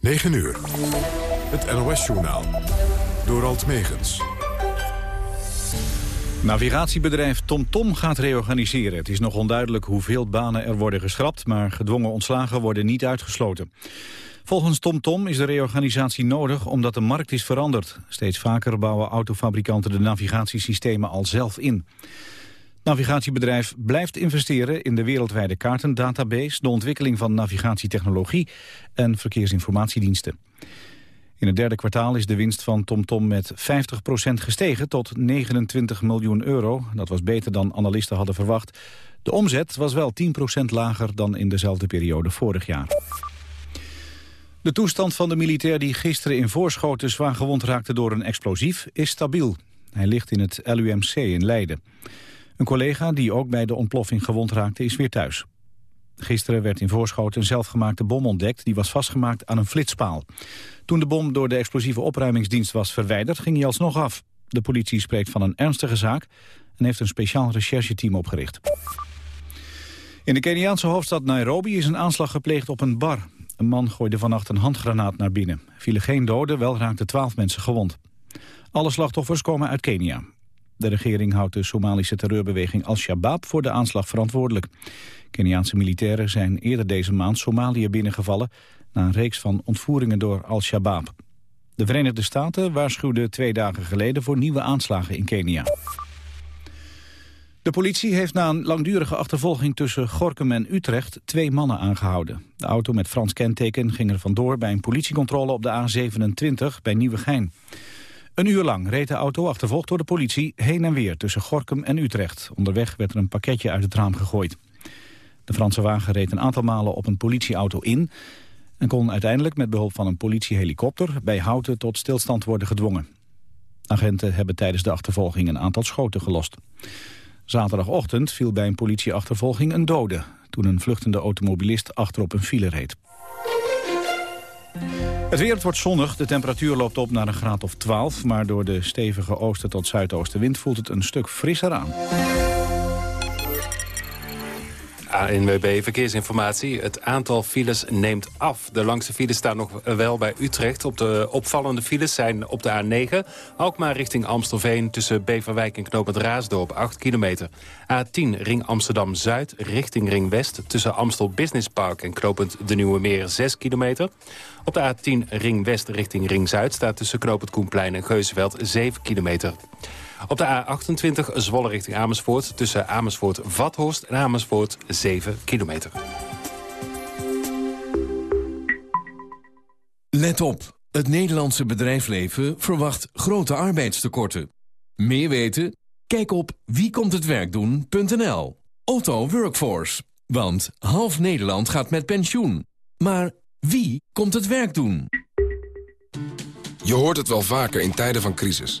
9 uur. Het NOS-journaal. Door Alt Megens. Navigatiebedrijf TomTom gaat reorganiseren. Het is nog onduidelijk hoeveel banen er worden geschrapt... maar gedwongen ontslagen worden niet uitgesloten. Volgens TomTom is de reorganisatie nodig omdat de markt is veranderd. Steeds vaker bouwen autofabrikanten de navigatiesystemen al zelf in. Navigatiebedrijf blijft investeren in de wereldwijde kaartendatabase... de ontwikkeling van navigatietechnologie en verkeersinformatiediensten. In het derde kwartaal is de winst van TomTom met 50% gestegen tot 29 miljoen euro. Dat was beter dan analisten hadden verwacht. De omzet was wel 10% lager dan in dezelfde periode vorig jaar. De toestand van de militair die gisteren in Voorschoten zwaar gewond raakte door een explosief is stabiel. Hij ligt in het LUMC in Leiden. Een collega die ook bij de ontploffing gewond raakte is weer thuis. Gisteren werd in Voorschoten een zelfgemaakte bom ontdekt. Die was vastgemaakt aan een flitspaal. Toen de bom door de explosieve opruimingsdienst was verwijderd... ging hij alsnog af. De politie spreekt van een ernstige zaak... en heeft een speciaal rechercheteam opgericht. In de Keniaanse hoofdstad Nairobi is een aanslag gepleegd op een bar. Een man gooide vannacht een handgranaat naar binnen. Vielen geen doden, wel raakten twaalf mensen gewond. Alle slachtoffers komen uit Kenia. De regering houdt de Somalische terreurbeweging Al-Shabaab voor de aanslag verantwoordelijk. Keniaanse militairen zijn eerder deze maand Somalië binnengevallen... na een reeks van ontvoeringen door Al-Shabaab. De Verenigde Staten waarschuwden twee dagen geleden voor nieuwe aanslagen in Kenia. De politie heeft na een langdurige achtervolging tussen Gorkum en Utrecht twee mannen aangehouden. De auto met Frans kenteken ging er vandoor bij een politiecontrole op de A27 bij Nieuwegein. Een uur lang reed de auto, achtervolgd door de politie, heen en weer tussen Gorkum en Utrecht. Onderweg werd er een pakketje uit het raam gegooid. De Franse wagen reed een aantal malen op een politieauto in... en kon uiteindelijk met behulp van een politiehelikopter bij Houten tot stilstand worden gedwongen. Agenten hebben tijdens de achtervolging een aantal schoten gelost. Zaterdagochtend viel bij een politieachtervolging een dode... toen een vluchtende automobilist achterop een file reed. Het weer wordt zonnig, de temperatuur loopt op naar een graad of 12... maar door de stevige oosten tot zuidoostenwind voelt het een stuk frisser aan. ANWB Verkeersinformatie. Het aantal files neemt af. De langste files staan nog wel bij Utrecht. Op de opvallende files zijn op de A9... Alkmaar richting Amstelveen tussen Beverwijk en Knoopend Raasdorp 8 kilometer. A10 Ring Amsterdam-Zuid richting Ring West... tussen Amstel Business Park en Knopend de Nieuwe Meer 6 kilometer. Op de A10 Ring West richting Ring Zuid staat tussen Knopend Koenplein en Geuseveld 7 kilometer. Op de A28 Zwolle richting Amersfoort... tussen Amersfoort-Vathorst en Amersfoort 7 kilometer. Let op. Het Nederlandse bedrijfsleven verwacht grote arbeidstekorten. Meer weten? Kijk op wiekomthetwerkdoen.nl. Otto Workforce. Want half Nederland gaat met pensioen. Maar wie komt het werk doen? Je hoort het wel vaker in tijden van crisis.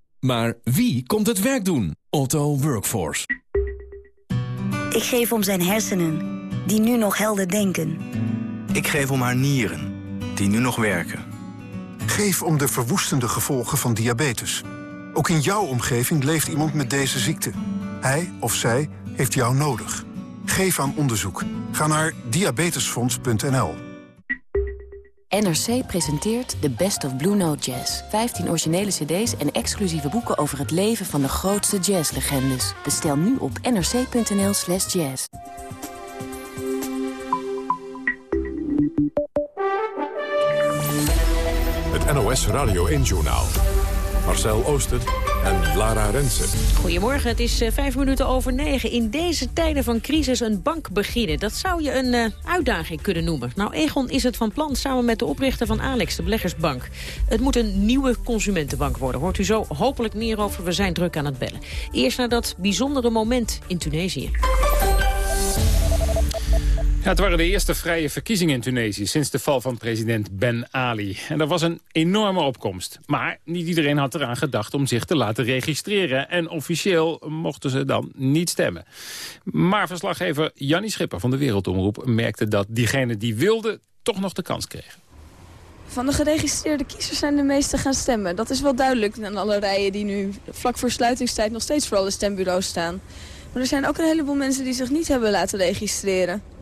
Maar wie komt het werk doen? Otto Workforce. Ik geef om zijn hersenen, die nu nog helder denken. Ik geef om haar nieren, die nu nog werken. Geef om de verwoestende gevolgen van diabetes. Ook in jouw omgeving leeft iemand met deze ziekte. Hij of zij heeft jou nodig. Geef aan onderzoek. Ga naar diabetesfonds.nl. NRC presenteert The Best of Blue Note Jazz. 15 originele cd's en exclusieve boeken over het leven van de grootste jazzlegendes. Bestel nu op nrc.nl slash jazz. Het NOS Radio 1-journaal. Marcel Oosten en Lara Rensen. Goedemorgen, het is uh, vijf minuten over negen. In deze tijden van crisis een bank beginnen. Dat zou je een uh, uitdaging kunnen noemen. Nou, Egon is het van plan samen met de oprichter van Alex, de beleggersbank. Het moet een nieuwe consumentenbank worden. Hoort u zo hopelijk meer over. We zijn druk aan het bellen. Eerst naar dat bijzondere moment in Tunesië. Het waren de eerste vrije verkiezingen in Tunesië sinds de val van president Ben Ali. En er was een enorme opkomst. Maar niet iedereen had eraan gedacht om zich te laten registreren. En officieel mochten ze dan niet stemmen. Maar verslaggever Jannie Schipper van de Wereldomroep merkte dat diegenen die wilden toch nog de kans kregen. Van de geregistreerde kiezers zijn de meeste gaan stemmen. Dat is wel duidelijk aan alle rijen die nu vlak voor sluitingstijd nog steeds voor alle stembureaus staan. Maar er zijn ook een heleboel mensen die zich niet hebben laten registreren.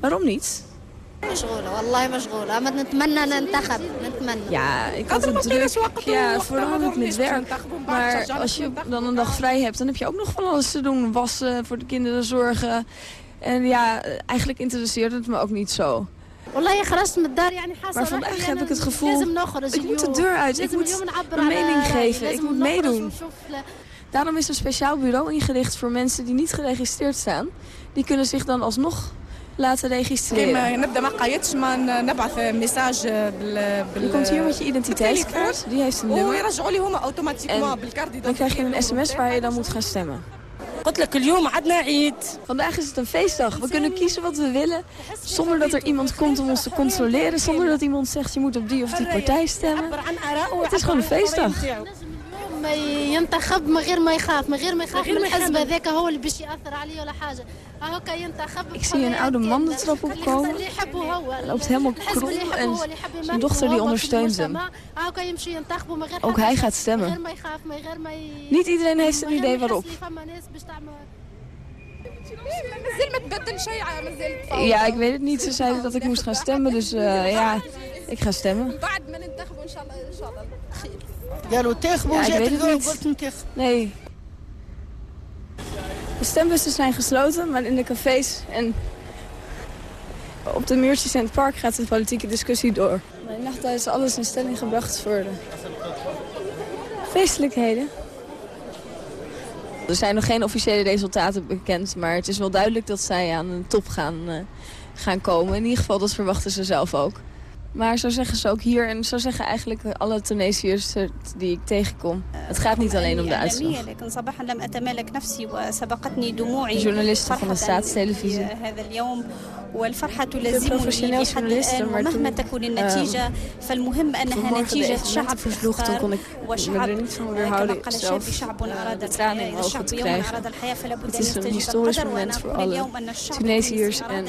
Waarom niet? Ja, ik had het druk. Ja, vooral ook met werk. Maar als je dan een dag vrij hebt, dan heb je ook nog van alles te doen. Wassen, voor de kinderen zorgen. En ja, eigenlijk interesseert het me ook niet zo. Maar vandaag heb ik het gevoel, ik moet de deur uit, ik moet mijn mening geven, ik moet meedoen. Daarom is een speciaal bureau ingericht voor mensen die niet geregistreerd staan. Die kunnen zich dan alsnog laten registreren. Je komt hier met je identiteitskaart, die heeft een nummer. En dan krijg je een sms waar je dan moet gaan stemmen. Vandaag is het een feestdag. We kunnen kiezen wat we willen. Zonder dat er iemand komt om ons te controleren. Zonder dat iemand zegt je moet op die of die partij stemmen. Het is gewoon een feestdag. ينتخب من غير ما يخاف من غير ما يخاف من الحزب هذاك هو اللي باش ياثر عليه ولا حاجه هكا ينتخب Ik zie een oude man de trap opkomen. Hij loopt helemaal krom en zijn dochter die ondersteunt hem. Ook hij gaat stemmen. Niet iedereen heeft een idee waarop. Ja, ik weet het niet. Ze zeiden dat ik moest gaan stemmen, dus uh, ja, ik ga stemmen. Ja, ik weet het niet. Nee. De stembussen zijn gesloten, maar in de cafés en op de muurtjes in het park gaat de politieke discussie door. Maar in nacht is alles in stelling gebracht voor de feestelijkheden. Er zijn nog geen officiële resultaten bekend, maar het is wel duidelijk dat zij aan de top gaan, uh, gaan komen. In ieder geval, dat verwachten ze zelf ook. Maar zo zeggen ze ook hier en zo zeggen eigenlijk alle Tunesiërs die ik tegenkom. Het gaat niet alleen om de uitslag. De journalisten van de staatstelevisie. De professioneel journalisten, maar toen eh, uh, morgen de evenement versloeg, toen kon ik me er niet van weerhouden zelf de tranen in mijn ogen te krijgen. Het is een historisch moment voor alle Tunesiërs en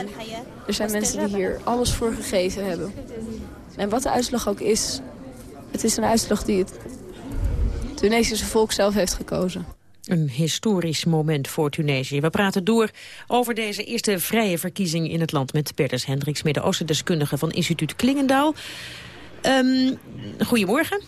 er zijn mensen die hier alles voor gegeven hebben. En wat de uitslag ook is, het is een uitslag die het Tunesische volk zelf heeft gekozen. Een historisch moment voor Tunesië. We praten door over deze eerste vrije verkiezing in het land... met Bertus Hendricks, Midden-Oosten-deskundige van instituut Klingendaal. Um, goedemorgen.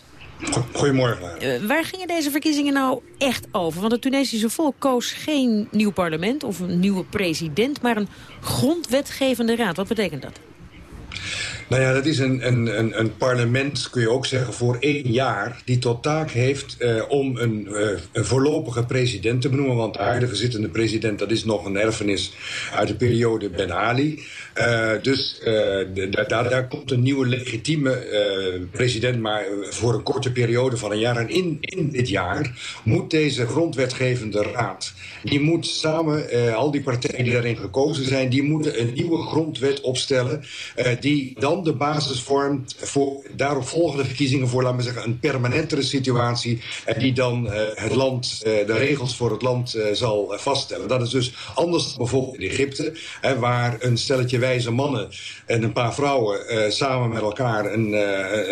Goedemorgen. Uh, waar gingen deze verkiezingen nou echt over? Want het Tunesische volk koos geen nieuw parlement of een nieuwe president... maar een grondwetgevende raad. Wat betekent dat? Nou ja, dat is een, een, een, een, parlement, kun je ook zeggen, voor één jaar... die tot taak heeft uh, om een, uh, een, voorlopige president te benoemen. Want de huidige zittende president, dat is nog een erfenis uit de periode Ben Ali. Uh, dus daar, daar komt een nieuwe legitieme president... maar voor een korte periode van een jaar. En in, in dit jaar moet deze grondwetgevende raad... die moet samen, al die partijen die daarin gekozen zijn... die moeten een nieuwe grondwet opstellen... die dan de basis vormt voor daarop volgende verkiezingen voor, laten we zeggen, een permanentere situatie. En die dan uh, het land, uh, de regels voor het land uh, zal vaststellen. Dat is dus anders bijvoorbeeld in Egypte, waar een stelletje wijze mannen en een paar vrouwen samen met elkaar een,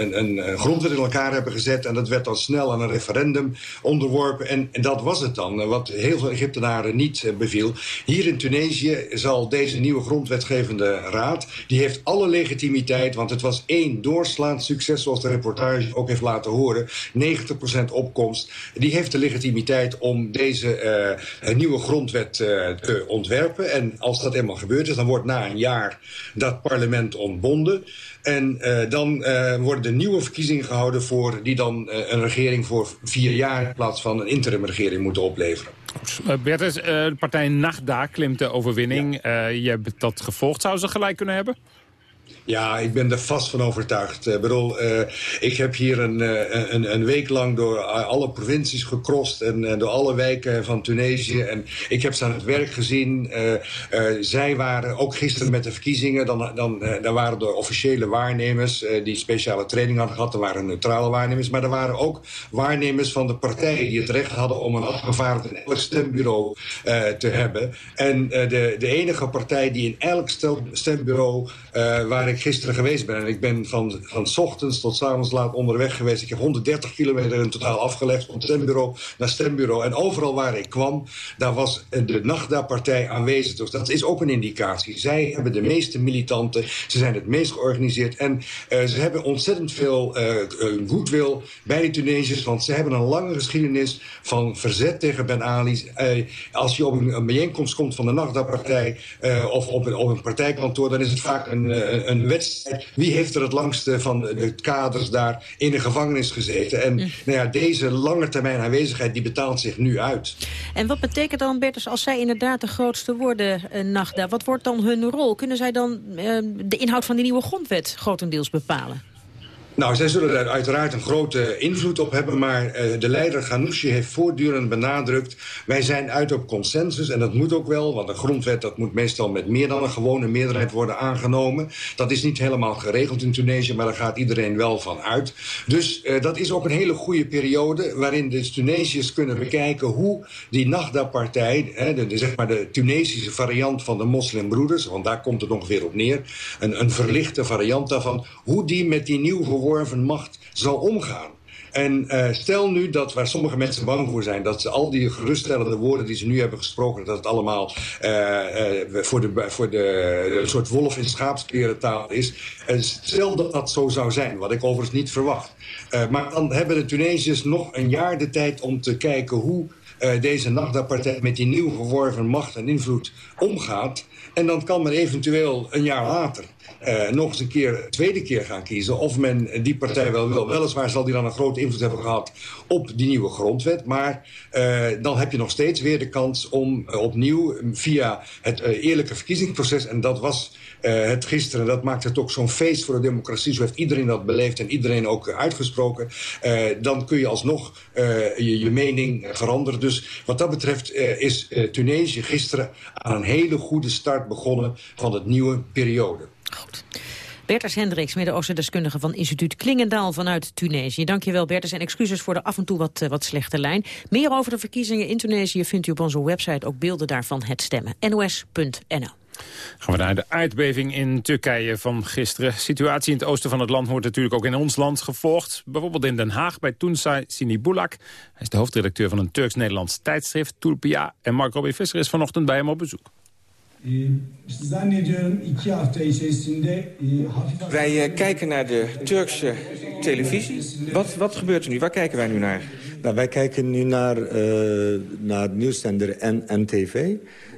een, een, grondwet in elkaar hebben gezet. En dat werd dan snel aan een referendum onderworpen. En, en dat was het dan, wat heel veel Egyptenaren niet beviel. Hier in Tunesië zal deze nieuwe grondwetgevende raad, die heeft alle legitimiteit want het was één doorslaand succes, zoals de reportage ook heeft laten horen. 90% opkomst. Die heeft de legitimiteit om deze uh, nieuwe grondwet uh, te ontwerpen. En als dat eenmaal gebeurd is, dan wordt na een jaar dat parlement ontbonden. En uh, dan worden er nieuwe verkiezingen gehouden voor die dan een regering voor vier jaar in plaats van een interimregering moeten opleveren. Bertus, de partij Nagda klimt de overwinning. Ja. je hebt dat gevolgd. Zou ze gelijk kunnen hebben? Ja, ik ben er vast van overtuigd. Ik bedoel, uh, ik heb hier een, uh, een, een, week lang door alle provincies gecrossed... en door alle wijken van Tunesië. En ik heb ze aan het werk gezien. zij waren ook gisteren met de verkiezingen... dan, dan, dan waren er officiële waarnemers die speciale training hadden gehad. Er waren neutrale waarnemers. Maar er waren ook waarnemers van de partijen... die het recht hadden om een afgevaardigde in elk stembureau te hebben. En de, de enige partij die in elk stembureau... waar ik gisteren geweest ben. En ik ben van, van ochtends tot s avonds laat onderweg geweest. Ik heb 130 kilometer in totaal afgelegd van stembureau naar stembureau. En overal waar ik kwam, daar was de Nagda-partij aanwezig. Dus dat is ook een indicatie. Zij hebben de meeste militanten. Ze zijn het meest georganiseerd. En uh, ze hebben ontzettend veel uh, goodwill bij de Tunesiërs. Want ze hebben een lange geschiedenis van verzet tegen Ben Ali. Als je op een, een, bijeenkomst komt van de Nagda-partij... of op een, op een partijkantoor, dan is het vaak een, een wedstrijd. Wie heeft er het langste van de kaders daar in de gevangenis gezeten? En mm. nou ja, deze lange termijn aanwezigheid die betaalt zich nu uit. En wat betekent dan, Bertus, als zij inderdaad de grootste worden, uh, Nagda? Wat wordt dan hun rol? Kunnen zij dan uh, de inhoud van die nieuwe grondwet grotendeels bepalen? Nou, zij zullen daar uiteraard een grote invloed op hebben... maar uh, de leider Ghanouchi heeft voortdurend benadrukt... wij zijn uit op consensus en dat moet ook wel... want een grondwet dat moet meestal met meer dan een gewone meerderheid worden aangenomen. Dat is niet helemaal geregeld in Tunesië, maar daar gaat iedereen wel van uit. Dus uh, dat is ook een hele goede periode... waarin de Tunesiërs kunnen bekijken hoe die Nagda-partij... De, zeg maar de Tunesische variant van de moslimbroeders... want daar komt het ongeveer op neer... een, een verlichte variant daarvan... hoe die met die nieuw verworven macht zal omgaan. En uh, stel nu dat waar sommige mensen bang voor zijn... dat ze al die geruststellende woorden die ze nu hebben gesproken... dat het allemaal uh, uh, voor, de, voor de, een soort wolf in schaapskleren taal is. stel dat dat zo zou zijn, wat ik overigens niet verwacht. maar dan hebben de Tunesiërs nog een jaar de tijd om te kijken... hoe deze Nagda-partij met die nieuw verworven macht en invloed omgaat... En dan kan men eventueel een jaar later uh, nog eens een keer, tweede keer gaan kiezen... of men die partij wel wil. Weliswaar zal die dan een grote invloed hebben gehad op die nieuwe grondwet. Maar uh, dan heb je nog steeds weer de kans om uh, opnieuw via het eerlijke verkiezingsproces... en dat was het gisteren, dat maakt het ook zo'n feest voor de democratie. Zo heeft iedereen dat beleefd en iedereen ook uitgesproken. dan kun je alsnog je, je mening veranderen. Dus wat dat betreft is Tunesië gisteren aan een hele goede start begonnen van het nieuwe periode. Goed. Bertus Hendricks, Midden-Oosten-deskundige van instituut Klingendaal vanuit Tunesië. Dankjewel Bertus en excuses voor de af en toe wat, uh, wat slechte lijn. Meer over de verkiezingen in Tunesië vindt u op onze website ook beelden daarvan het stemmen. nos.nl. Gaan we naar de aardbeving in Turkije van gisteren. Situatie in het oosten van het land wordt natuurlijk ook in ons land gevolgd. Bijvoorbeeld in Den Haag bij Tunsay Sinibulak. Hij is de hoofdredacteur van een Turks-Nederlands tijdschrift, Tulpia. En Mark Robin Visser is vanochtend bij hem op bezoek. Wij uh, kijken naar de Turkse televisie. Wat, wat gebeurt er nu? Waar kijken wij nu naar? Nou, wij kijken nu naar, uh, naar nieuwszender en NTV.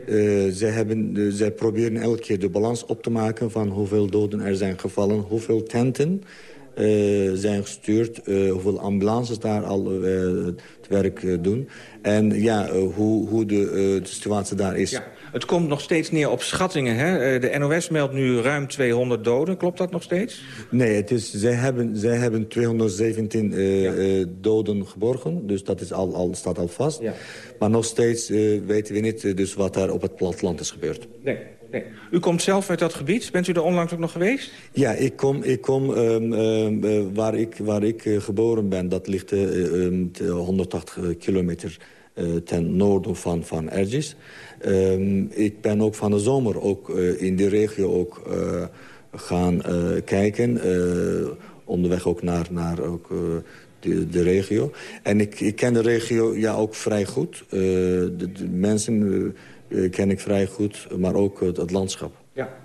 Uh, zij, hebben, zij proberen elke keer de balans op te maken... van hoeveel doden er zijn gevallen, hoeveel tenten... Uh, zijn gestuurd, uh, hoeveel ambulances daar al uh, het werk doen. En ja, hoe, hoe de, de situatie daar is. Ja. Het komt nog steeds neer op schattingen. Hè? De NOS meldt nu ruim 200 doden. Klopt dat nog steeds? Nee, het is, zij, hebben, zij hebben 217 ja. doden geborgen. Dus dat is al, al, staat al vast. Ja. Maar nog steeds weten we niet dus wat daar op het platteland is gebeurd. Nee. Nee. U komt zelf uit dat gebied. Bent u er onlangs ook nog geweest? Ja, ik kom, ik kom um, uh, waar ik, waar ik uh, geboren ben. Dat ligt um, 180 kilometer ten noorden van, van Ergis. Um, ik ben ook van de zomer ook, in die regio ook, gaan kijken. onderweg ook naar, naar ook, de, de, regio. En ik, ik ken de regio ja, ook vrij goed. de, de mensen ken ik vrij goed, maar ook het landschap. Ja.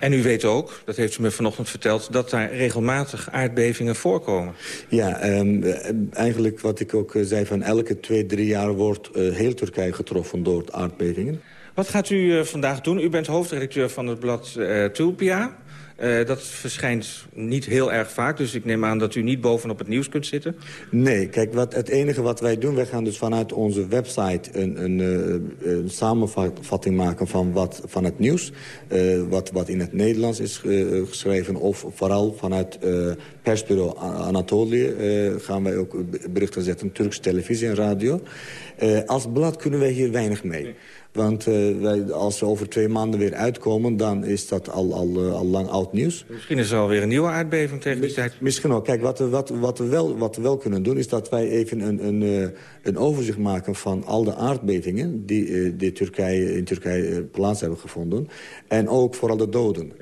En u weet ook, dat heeft u me vanochtend verteld... dat daar regelmatig aardbevingen voorkomen. Ja, um, eigenlijk wat ik ook uh, zei... van elke twee, drie jaar wordt uh, heel Turkije getroffen door aardbevingen. Wat gaat u vandaag doen? U bent hoofdredacteur van het blad Tulpia. Uh, dat verschijnt niet heel erg vaak, dus ik neem aan dat u niet bovenop het nieuws kunt zitten. Nee, kijk, wat, het enige wat wij doen, wij gaan dus vanuit onze website een, een, uh, een samenvatting maken van, wat, van het nieuws. Uh, wat, wat in het Nederlands is geschreven, of vooral vanuit persbureau Anatolië gaan wij ook berichten zetten, Turkse televisie en radio. als blad kunnen wij hier weinig mee. Want uh, wij, als ze over twee maanden weer uitkomen... dan is dat al, al, uh, al lang oud nieuws. Misschien is er alweer een nieuwe aardbeving tegen die tijd. Misschien ook. Kijk, wat we, wat, wat, we wel, wat we wel kunnen doen... is dat wij even een, een, uh, een overzicht maken van al de aardbevingen... die, die Turkije, in Turkije plaats hebben gevonden. En ook vooral de doden.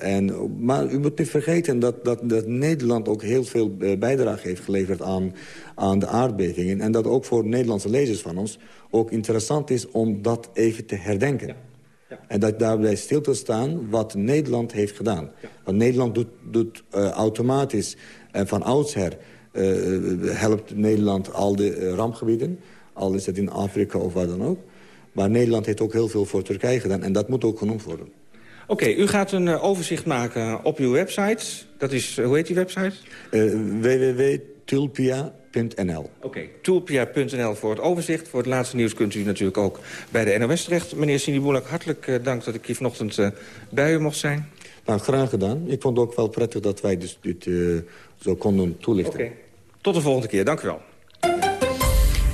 en, maar u moet niet vergeten dat, dat, dat Nederland ook heel veel bijdrage heeft geleverd... aan, aan de aardbevingen. En dat ook voor Nederlandse lezers van ons ook interessant is om dat even te herdenken. Ja. Ja. En dat daarbij stil te staan wat Nederland heeft gedaan. Ja. Want Nederland doet, doet uh, automatisch en van oudsher... Uh, helpt Nederland al de uh, rampgebieden. Al is het in Afrika of waar dan ook. Maar Nederland heeft ook heel veel voor Turkije gedaan. En dat moet ook genoemd worden. Oké, okay, u gaat een overzicht maken op uw website. Dat is, hoe heet die website? www.tulpia.nl Oké, okay. toolpia.nl voor het overzicht. Voor het laatste nieuws kunt u natuurlijk ook bij de NOS terecht. Meneer Siniboulak, hartelijk uh, dank dat ik hier vanochtend uh, bij u mocht zijn. Nou, graag gedaan. Ik vond het ook wel prettig dat wij dus dit uh, zo konden toelichten. Oké, okay. tot de volgende keer. Dank u wel.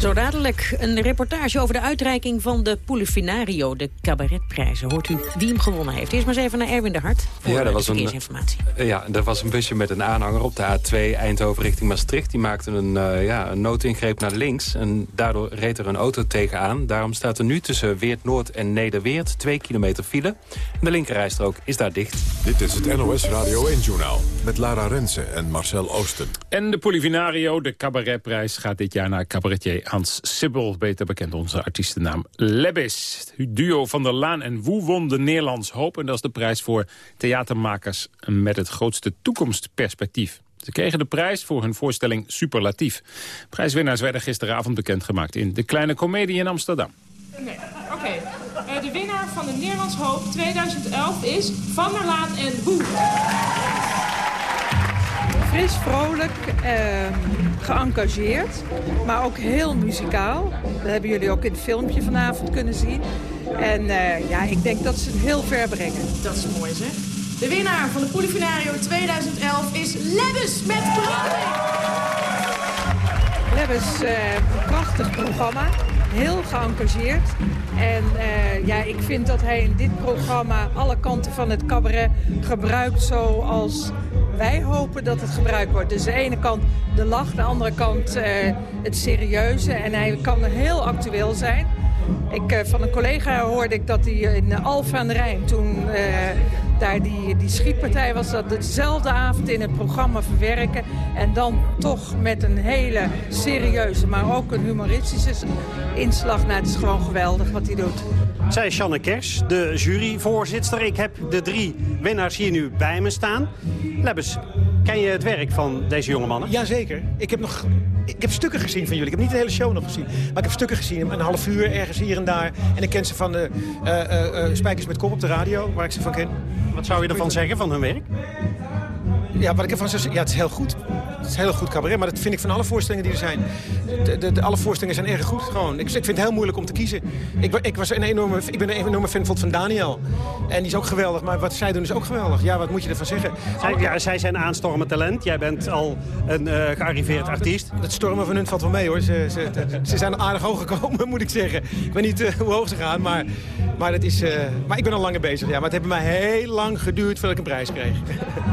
Zo dadelijk een reportage over de uitreiking van de Polifinario, de cabaretprijzen. Hoort u wie hem gewonnen heeft. Eerst maar eens even naar Erwin de Hart voor ja, dat was verkeersinformatie. Een, ja, er was een busje met een aanhanger op de A2 Eindhoven richting Maastricht. Die maakte een, uh, ja, een noodingreep naar links en daardoor reed er een auto tegenaan. Daarom staat er nu tussen Weert Noord en Nederweert 2 kilometer file. En de linkerrijstrook is daar dicht. Dit is het NOS Radio 1-journaal met Lara Rensen en Marcel Oosten. En de Polifinario, de cabaretprijs, gaat dit jaar naar cabaretier Hans Sibbel, beter bekend onze artiestennaam Lebis. Het duo van der Laan en Woe won de Nederlands Hoop. En dat is de prijs voor theatermakers met het grootste toekomstperspectief. Ze kregen de prijs voor hun voorstelling Superlatief. Prijswinnaars werden gisteravond bekendgemaakt in De Kleine Comedie in Amsterdam. Nee, oké. Okay. Uh, de winnaar van de Nederlands Hoop 2011 is Van der Laan en Woe fris, vrolijk, eh, geëngageerd, maar ook heel muzikaal. Dat hebben jullie ook in het filmpje vanavond kunnen zien. En uh, ja, ik denk dat ze het heel ver brengen. Dat is mooi zeg. De winnaar van de Polifinario 2011 is Lebbes met Branding. Lebbes, uh, prachtig programma heel geëngageerd. En uh, ja, ik vind dat hij in dit programma alle kanten van het cabaret gebruikt zoals wij hopen dat het gebruikt wordt. Dus de ene kant de lach, de andere kant uh, het serieuze. En hij kan heel actueel zijn. Ik, uh, van een collega hoorde ik dat hij in Alfa aan Rijn toen uh, daar die, die schietpartij was... dat dezelfde avond in het programma verwerken... en dan toch met een hele serieuze, maar ook een humoristische inslag. Nou, het is gewoon geweldig wat hij doet. Zij is Sjanne Kers, de juryvoorzitter. Ik heb de drie winnaars hier nu bij me staan. Lebbes, ken je het werk van deze jonge mannen? Jazeker. Ik heb nog ik heb stukken gezien van jullie. Ik heb niet de hele show nog gezien. Maar ik heb stukken gezien. Een half uur ergens hier en daar. En ik ken ze van de uh, uh, uh, Spijkers met Kop op de radio, waar ik ze van ken. Wat zou je ervan zeggen, van hun werk? Ja, wat ik ervan zou zeggen, ja, het is heel goed. Het is heel goed cabaret, maar dat vind ik van alle voorstellingen die er zijn. De, de, de alle voorstellingen zijn erg goed, gewoon. Ik, ik, vind het heel moeilijk om te kiezen. Ik, ik, was een enorme, ik ben een enorme fan van Daniel. En die is ook geweldig, maar wat zij doen is ook geweldig. Ja, wat moet je ervan zeggen? Zij, ja, zij zijn aanstormend talent. Jij bent al een uh, gearriveerd artiest. Het stormen van hun valt wel mee, hoor. Ze, ze, ze zijn aardig hoog gekomen, moet ik zeggen. Ik weet niet uh, hoe hoog ze gaan, maar, maar, dat is, uh, maar ik ben al langer bezig. Ja. Maar het heeft mij heel lang geduurd voordat ik een prijs kreeg.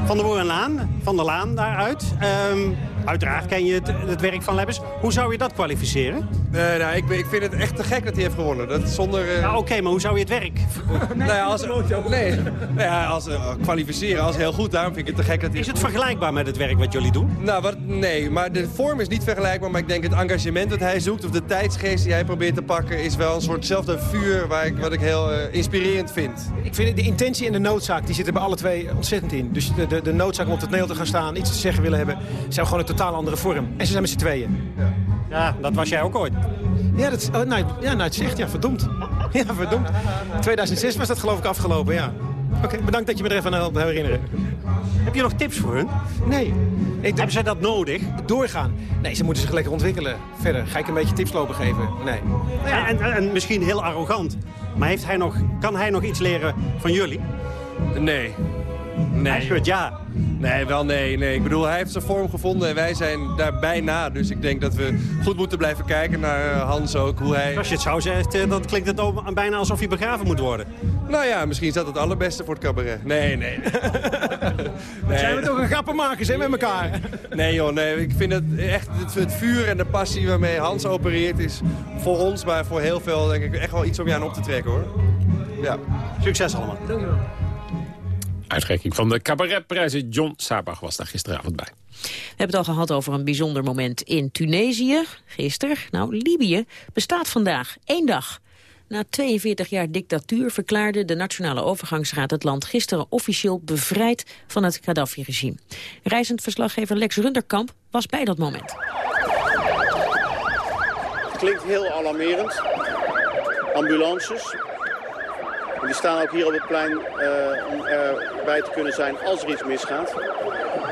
Van de Boer en Laan, van der Laan daaruit. Um, uiteraard ken je het, het, werk van Lebbes. Hoe zou je dat kwalificeren? Nee, nou, ik, ik vind het echt te gek dat hij heeft gewonnen. Dat zonder... Uh... Nou, oké, maar hoe zou je het werk? nou ja, als, nee, nou ja, als uh, kwalificeren als heel goed, daarom vind ik het te gek dat hij... Is het vergelijkbaar met het werk wat jullie doen? Nou, wat, nee, maar de vorm is niet vergelijkbaar. Maar ik denk het engagement dat hij zoekt, of de tijdsgeest die hij probeert te pakken... is wel een soortzelfde vuur waar ik, wat ik heel uh, inspirerend vind. Ik vind de intentie en de noodzaak, die zitten bij alle twee ontzettend in. Dus de, de, de noodzaak om op het toneel te gaan staan, iets te zeggen willen hebben... zijn gewoon een totaal andere vorm. En ze zijn met z'n tweeën. Ja. ja, dat was jij ook ooit. Ja, dat, oh, nou, ja, nou, het is echt, ja, verdomd. Ja, verdomd. 2006 was dat geloof ik afgelopen, ja. Oké, okay, bedankt dat je me er even aan helpt herinneren. Heb je nog tips voor hun? Nee. Ik, Hebben zij dat nodig? Doorgaan. Nee, ze moeten zich lekker ontwikkelen. Verder, ga ik een beetje tips lopen geven? Nee. Ja. En, en, en misschien heel arrogant. Maar heeft hij nog, kan hij nog iets leren van jullie? Nee. Nee. Hij schudt ja. Nee, wel nee, nee. Ik bedoel, hij heeft zijn vorm gevonden en wij zijn daar bijna. Dus ik denk dat we goed moeten blijven kijken naar eh, Hans ook, hoe hij... Als je het zo zegt, eh, dan klinkt het ook bijna alsof hij begraven moet worden. Nou ja, misschien is dat het allerbeste voor het cabaret. Nee, nee. nee. Zijn we toch een grappenmakers, hè, met elkaar? Nee joh, nee. Ik vind het echt het, het, vuur en de passie waarmee Hans opereert is voor ons, maar voor heel veel denk ik echt wel iets om je aan op te trekken hoor. Ja. Succes allemaal. Dankjewel. Uitreiking van de cabaretprijzen. John Sabach was daar gisteravond bij. We hebben het al gehad over een bijzonder moment in Tunesië. Gisteren. Nou, Libië bestaat vandaag. één dag. Na 42 jaar dictatuur verklaarde de Nationale Overgangsraad het land gisteren officieel bevrijd van het Gaddafi-regime. Reizend verslaggever Lex Runderkamp was bij dat moment. Het klinkt heel alarmerend. Ambulances, die staan ook hier op het plein uh, om erbij te kunnen zijn als er iets misgaat.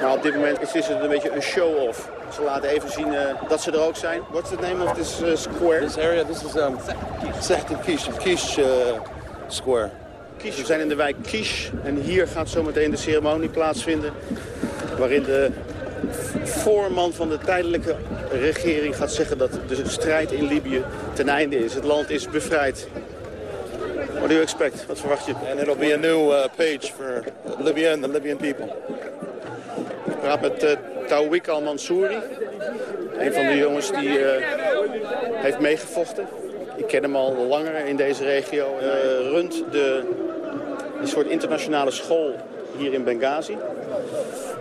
Maar op dit moment is het een beetje een show-off. Ze laten even zien uh, dat ze er ook zijn. What's the name of this uh, square? This area, this is um, Kish, Kish Square. Kish. We zijn in de wijk Kish en hier gaat zometeen de ceremonie plaatsvinden. Waarin de voorman van de tijdelijke regering gaat zeggen dat de strijd in Libië ten einde is. Het land is bevrijd. What do you expect? Wat verwacht je? And it'll be a new uh, page for Libya and the Libyan people. Ik praat met uh, Tawik al-Mansouri. Een van de jongens die uh, heeft meegevochten. Ik ken hem al langer in deze regio. Uh, runt de, een soort internationale school hier in Benghazi.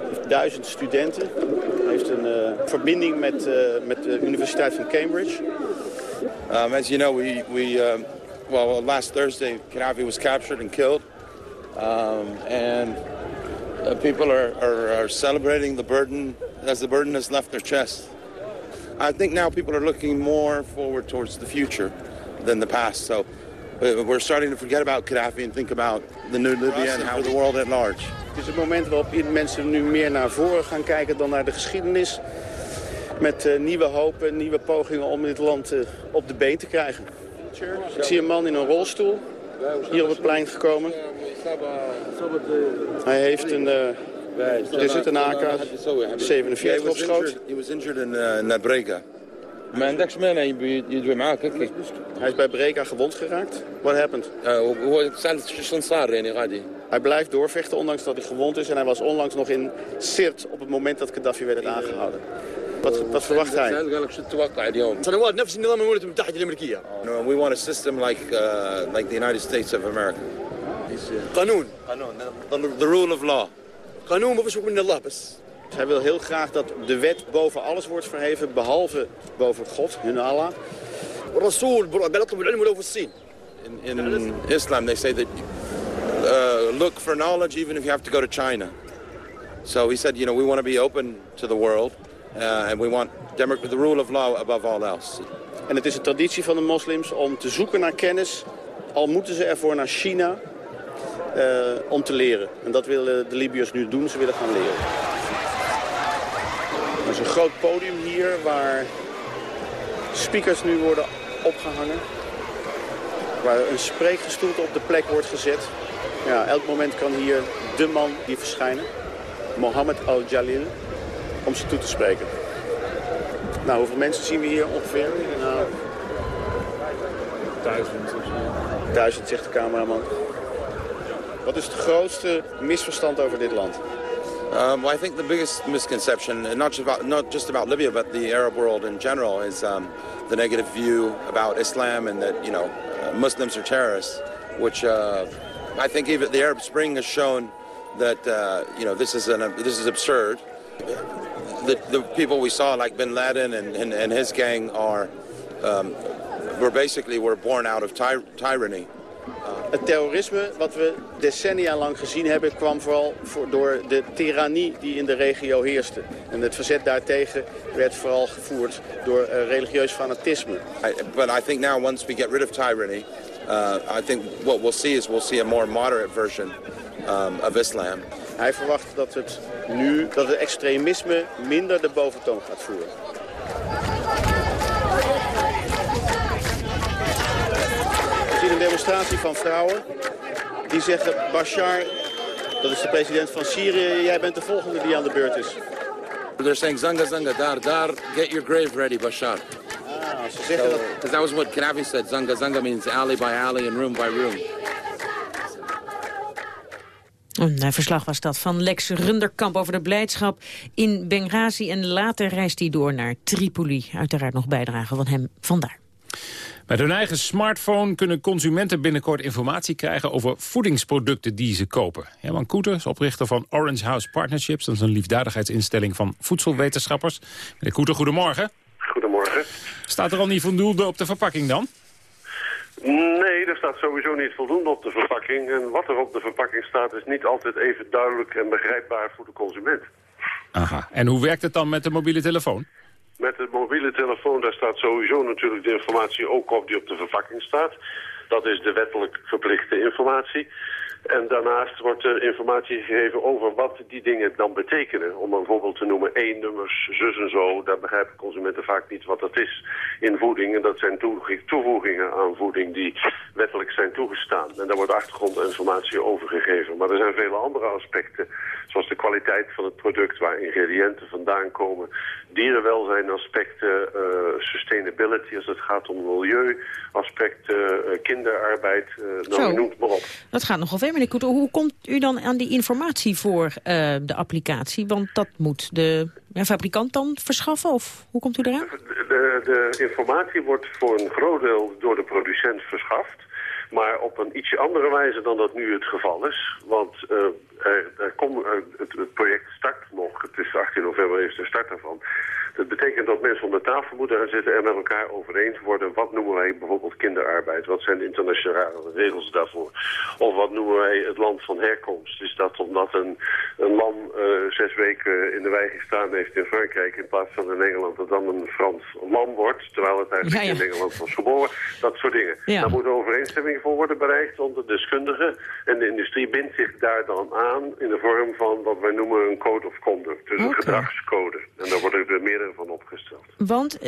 Heeft duizend studenten. Heeft een uh, verbinding met, uh, met de Universiteit van Cambridge. Um, as you know, we, we um, well, last Thursday, Gaddafi was captured and killed. Um, and uh, people are, are, are, celebrating the burden as the burden has left their chest. I think now people are looking more forward towards the future than the past. So we're starting to forget about Gaddafi and think about the new Libya and how the world at large. Het is het moment waarop mensen nu meer naar voren gaan kijken dan naar de geschiedenis. Met uh, nieuwe hoop en nieuwe pogingen om dit land uh, op de been te krijgen. Ik zie een man in een rolstoel hier op het plein gekomen. Hij heeft een... Uh, er zit een AK-47 op schoot. He was injured in uh, Nabrega. ما عندكش مانع يدوي معاك هيك Hij is bij Breka gewond geraakt. What happened? هو شلون صار يعني غادي Hij blijft doorvechten ondanks dat hij gewond is. En hij was onlangs nog in Sirt op het moment dat Gaddafi werd aangehouden. Wat, wat verwacht hij? قال لك شو تتوقع اليوم؟ سنوات نفس النظام الولايات المتحده الامريكيه. We want a system like uh, like the United States of America. قانون قانون the rule of law. قانون ما فيش من الله بس. Hij wil heel graag dat de wet boven alles wordt verheven, behalve boven God, hun Allah. الرسول بلطم العلم ولو في الصين. In, in Islam they say that uh, look for knowledge even if you have to go to China. So he said, you know, we want to be open to the world. Uh, and we want the rule of law above all else. En het is een traditie van de moslims om te zoeken naar kennis, al moeten ze ervoor naar China, uh, om te leren. En dat willen de Libiërs nu doen, ze willen gaan leren. Er is een groot podium hier waar speakers nu worden opgehangen. Waar een spreekgestoelte op de plek wordt gezet. Ja, elk moment kan hier de man die verschijnen. Mohammed al-Jalil om ze toe te spreken. Nou, hoeveel mensen zien we hier ongeveer? Nou, duizend of zo. Duizend, zegt de cameraman. Wat is het grootste misverstand over dit land? Um, well, I think the biggest misconception, not just about not just about Libya, but the Arab world in general, is um, the negative view about Islam and that you know uh, Muslims are terrorists, which uh, I think even the Arab Spring has shown that uh, you know this is an this is absurd. The, the people we saw, like Bin Laden and, and, and his gang, are um, were basically were born out of ty tyranny. Het terrorisme wat we decennia lang gezien hebben... kwam vooral voor, door de tirannie die in de regio heerste. En het verzet daartegen werd vooral gevoerd door uh, religieus fanatisme. I, but I think now once we get rid of tyranny... Uh, I think what we'll see is we'll see a more moderate version um, of Islam. Hij verwacht dat het nu, dat het extremisme minder de boventoon gaat voeren. We zien een demonstratie van vrouwen die zeggen... Bashar, dat is de president van Syrië, jij bent de volgende die aan de beurt is. They're saying zanga zanga dar dar, get your grave ready, Bashar. Ze zeggen dat... Because that was what Gaddafi said. Zanga zanga means alley by alley and room by room. Een eh, verslag was dat van Lex Runderkamp over de blijdschap in Benghazi. En later reist hij door naar Tripoli. Uiteraard nog bijdragen van hem vandaar. Met hun eigen smartphone kunnen consumenten binnenkort informatie krijgen over voedingsproducten die ze kopen. Herman Koeter is oprichter van Orange House Partnerships. Dat is een liefdadigheidsinstelling van voedselwetenschappers. Meneer Koeter, goedemorgen. Staat er al niet voldoende op de verpakking dan? Nee, er staat sowieso niet voldoende op de verpakking. En wat er op de verpakking staat is niet altijd even duidelijk en begrijpbaar voor de consument. Aha. En hoe werkt het dan met de mobiele telefoon? Met de mobiele telefoon, daar staat sowieso natuurlijk de informatie ook op die op de verpakking staat. Dat is de wettelijk verplichte informatie. En daarnaast wordt er informatie gegeven over wat die dingen dan betekenen. Om een voorbeeld te noemen, één-nummers, zus en zo. Daar begrijpen consumenten vaak niet wat dat is in voeding. En dat zijn toevoegingen aan voeding die wettelijk zijn toegestaan. En daar wordt achtergrondinformatie over gegeven. Maar er zijn vele andere aspecten, zoals de kwaliteit van het product... waar ingrediënten vandaan komen, dierenwelzijn aspecten, uh, sustainability als het gaat om milieuaspecten, uh, kinderarbeid, uh, nou, je noemt maar op. Dat gaat nogal ver, meneer Koeter. Hoe komt u dan aan die informatie voor de applicatie? Want dat moet de ja, fabrikant dan verschaffen, of hoe komt u eraan? De, de, de informatie wordt voor een groot deel door de producent verschaft. Maar op een ietsje andere wijze dan dat nu het geval is. Want uh, er, er kom, uh, het, het, project start nog. Het is 18 november is de start daarvan. Dat betekent dat mensen om de tafel moeten gaan zitten en met elkaar over eens worden. Wat noemen wij bijvoorbeeld kinderarbeid? Wat zijn de internationale regels daarvoor? Of wat noemen wij het land van herkomst? Is dat omdat een, een lam uh, zes weken in de wei gestaan heeft in Frankrijk in plaats van in Nederland dat dan een Frans lam wordt, terwijl het eigenlijk ja, ja. in Nederland was geboren? Dat soort dingen. Ja. Daar moet overeenstemming voor worden bereikt onder deskundigen. En de industrie bindt zich daar dan aan in de vorm van wat wij noemen een code of conduct. Dus een gedragscode. En daar worden er meerdere van opgesteld. Want,